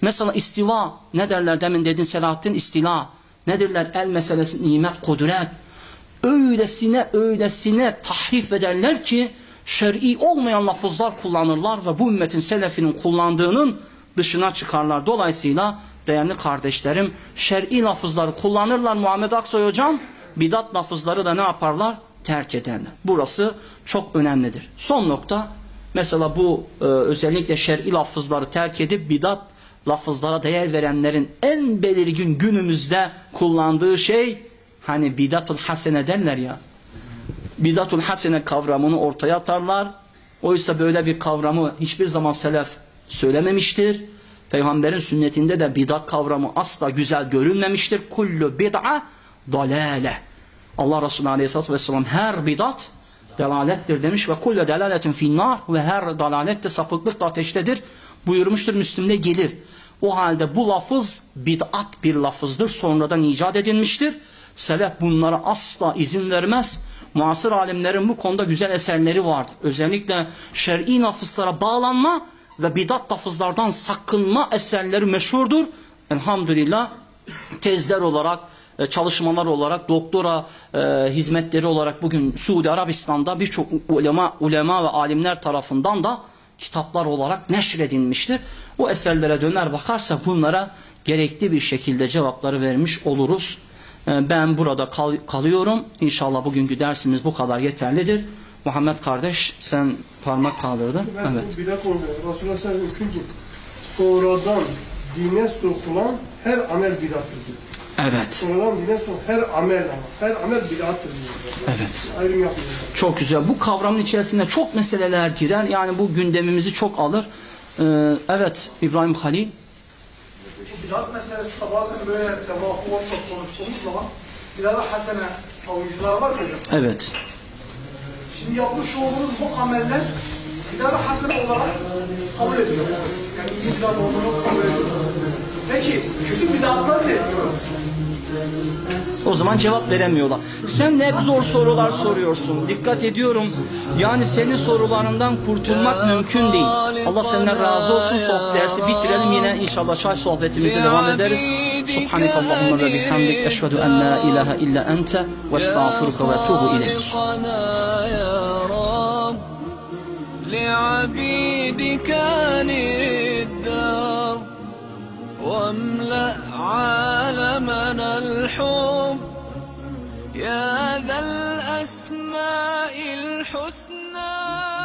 Mesela istiva ne derler demin dedin Selahattin istila. Nedirler? El meselesi, nimet, kudret. öylesine öylesine tahrif ederler ki şer'i olmayan lafızlar kullanırlar ve bu ümmetin selefinin kullandığının dışına çıkarlar. Dolayısıyla değerli kardeşlerim şer'i lafızları kullanırlar Muhammed Aksoy hocam bidat lafızları da ne yaparlar? Terk ederler. Burası çok önemlidir. Son nokta mesela bu e, özellikle şer'i lafızları terk edip bidat lafızlara değer verenlerin en belirgin günümüzde kullandığı şey hani bidatul hasene derler ya bidatul hasene kavramını ortaya atarlar. Oysa böyle bir kavramı hiçbir zaman selef söylememiştir. Peygamberin sünnetinde de bidat kavramı asla güzel görünmemiştir. Kullu bid'a dalale. Allah Resulü Aleyhisselatü Vesselam her bidat delalettir demiş ve kulle delaletin finnar ve her dalalet de sapıklık da ateştedir buyurmuştur Müslüm'de gelir. O halde bu lafız bid'at bir lafızdır. Sonradan icat edilmiştir. Selef bunlara asla izin vermez. Muasır alimlerin bu konuda güzel eserleri vardır. Özellikle şer'i lafızlara bağlanma ve bidat lafızlardan sakınma eserleri meşhurdur. Elhamdülillah tezler olarak, e, çalışmalar olarak, doktora e, hizmetleri olarak bugün Suudi Arabistan'da birçok ulema, ulema ve alimler tarafından da kitaplar olarak neşredilmiştir. Bu eserlere döner bakarsa bunlara gerekli bir şekilde cevapları vermiş oluruz. E, Ben burada kal kalıyorum. İnşallah bugünkü dersimiz bu kadar yeterlidir. Muhammed kardeş sen parmak kaldırdın. Ben Evet. bidat konusu. Resulullah sallallahu aleyhi ve sellem çünkü sonradan dine sokulan her amel bidattır diyor. Evet. Sonradan dine sokulan her amel ama. Her amel bidattır diyor. Evet. Ayrım yapmıyor. Çok güzel. Bu kavramın içerisinde çok meseleler girer. Yani bu gündemimizi çok alır. Ee, evet İbrahim Halil. Bu bidat meselesi de bazen böyle tevahuatla konuştuğumuz zaman bidat hasene savunucular var ya hocam. Evet. Şimdi yapmış olduğunuz bu ameller bidat hasene olarak kabul ediliyor. Yani iyi bidat olduğunu kabul ediyor. Peki kötü bidatlar ne? O zaman cevap veremiyorlar. Sen ne hep zor sorular soruyorsun. Dikkat ediyorum. Yani senin sorularından kurtulmak mümkün değil. Allah senden razı olsun. Sohbet dersi bitirelim yine inşallah çay sohbetimizde devam ederiz. Subhanakallahumma ve bihamdik. Eşhedü en la ilahe illa ente ve estağfuruka ve etubu ileyk. خلقنا يا رب لعبيدك الدار واملأ عالمنا الحب. يا ذا الأسماء الحسنى.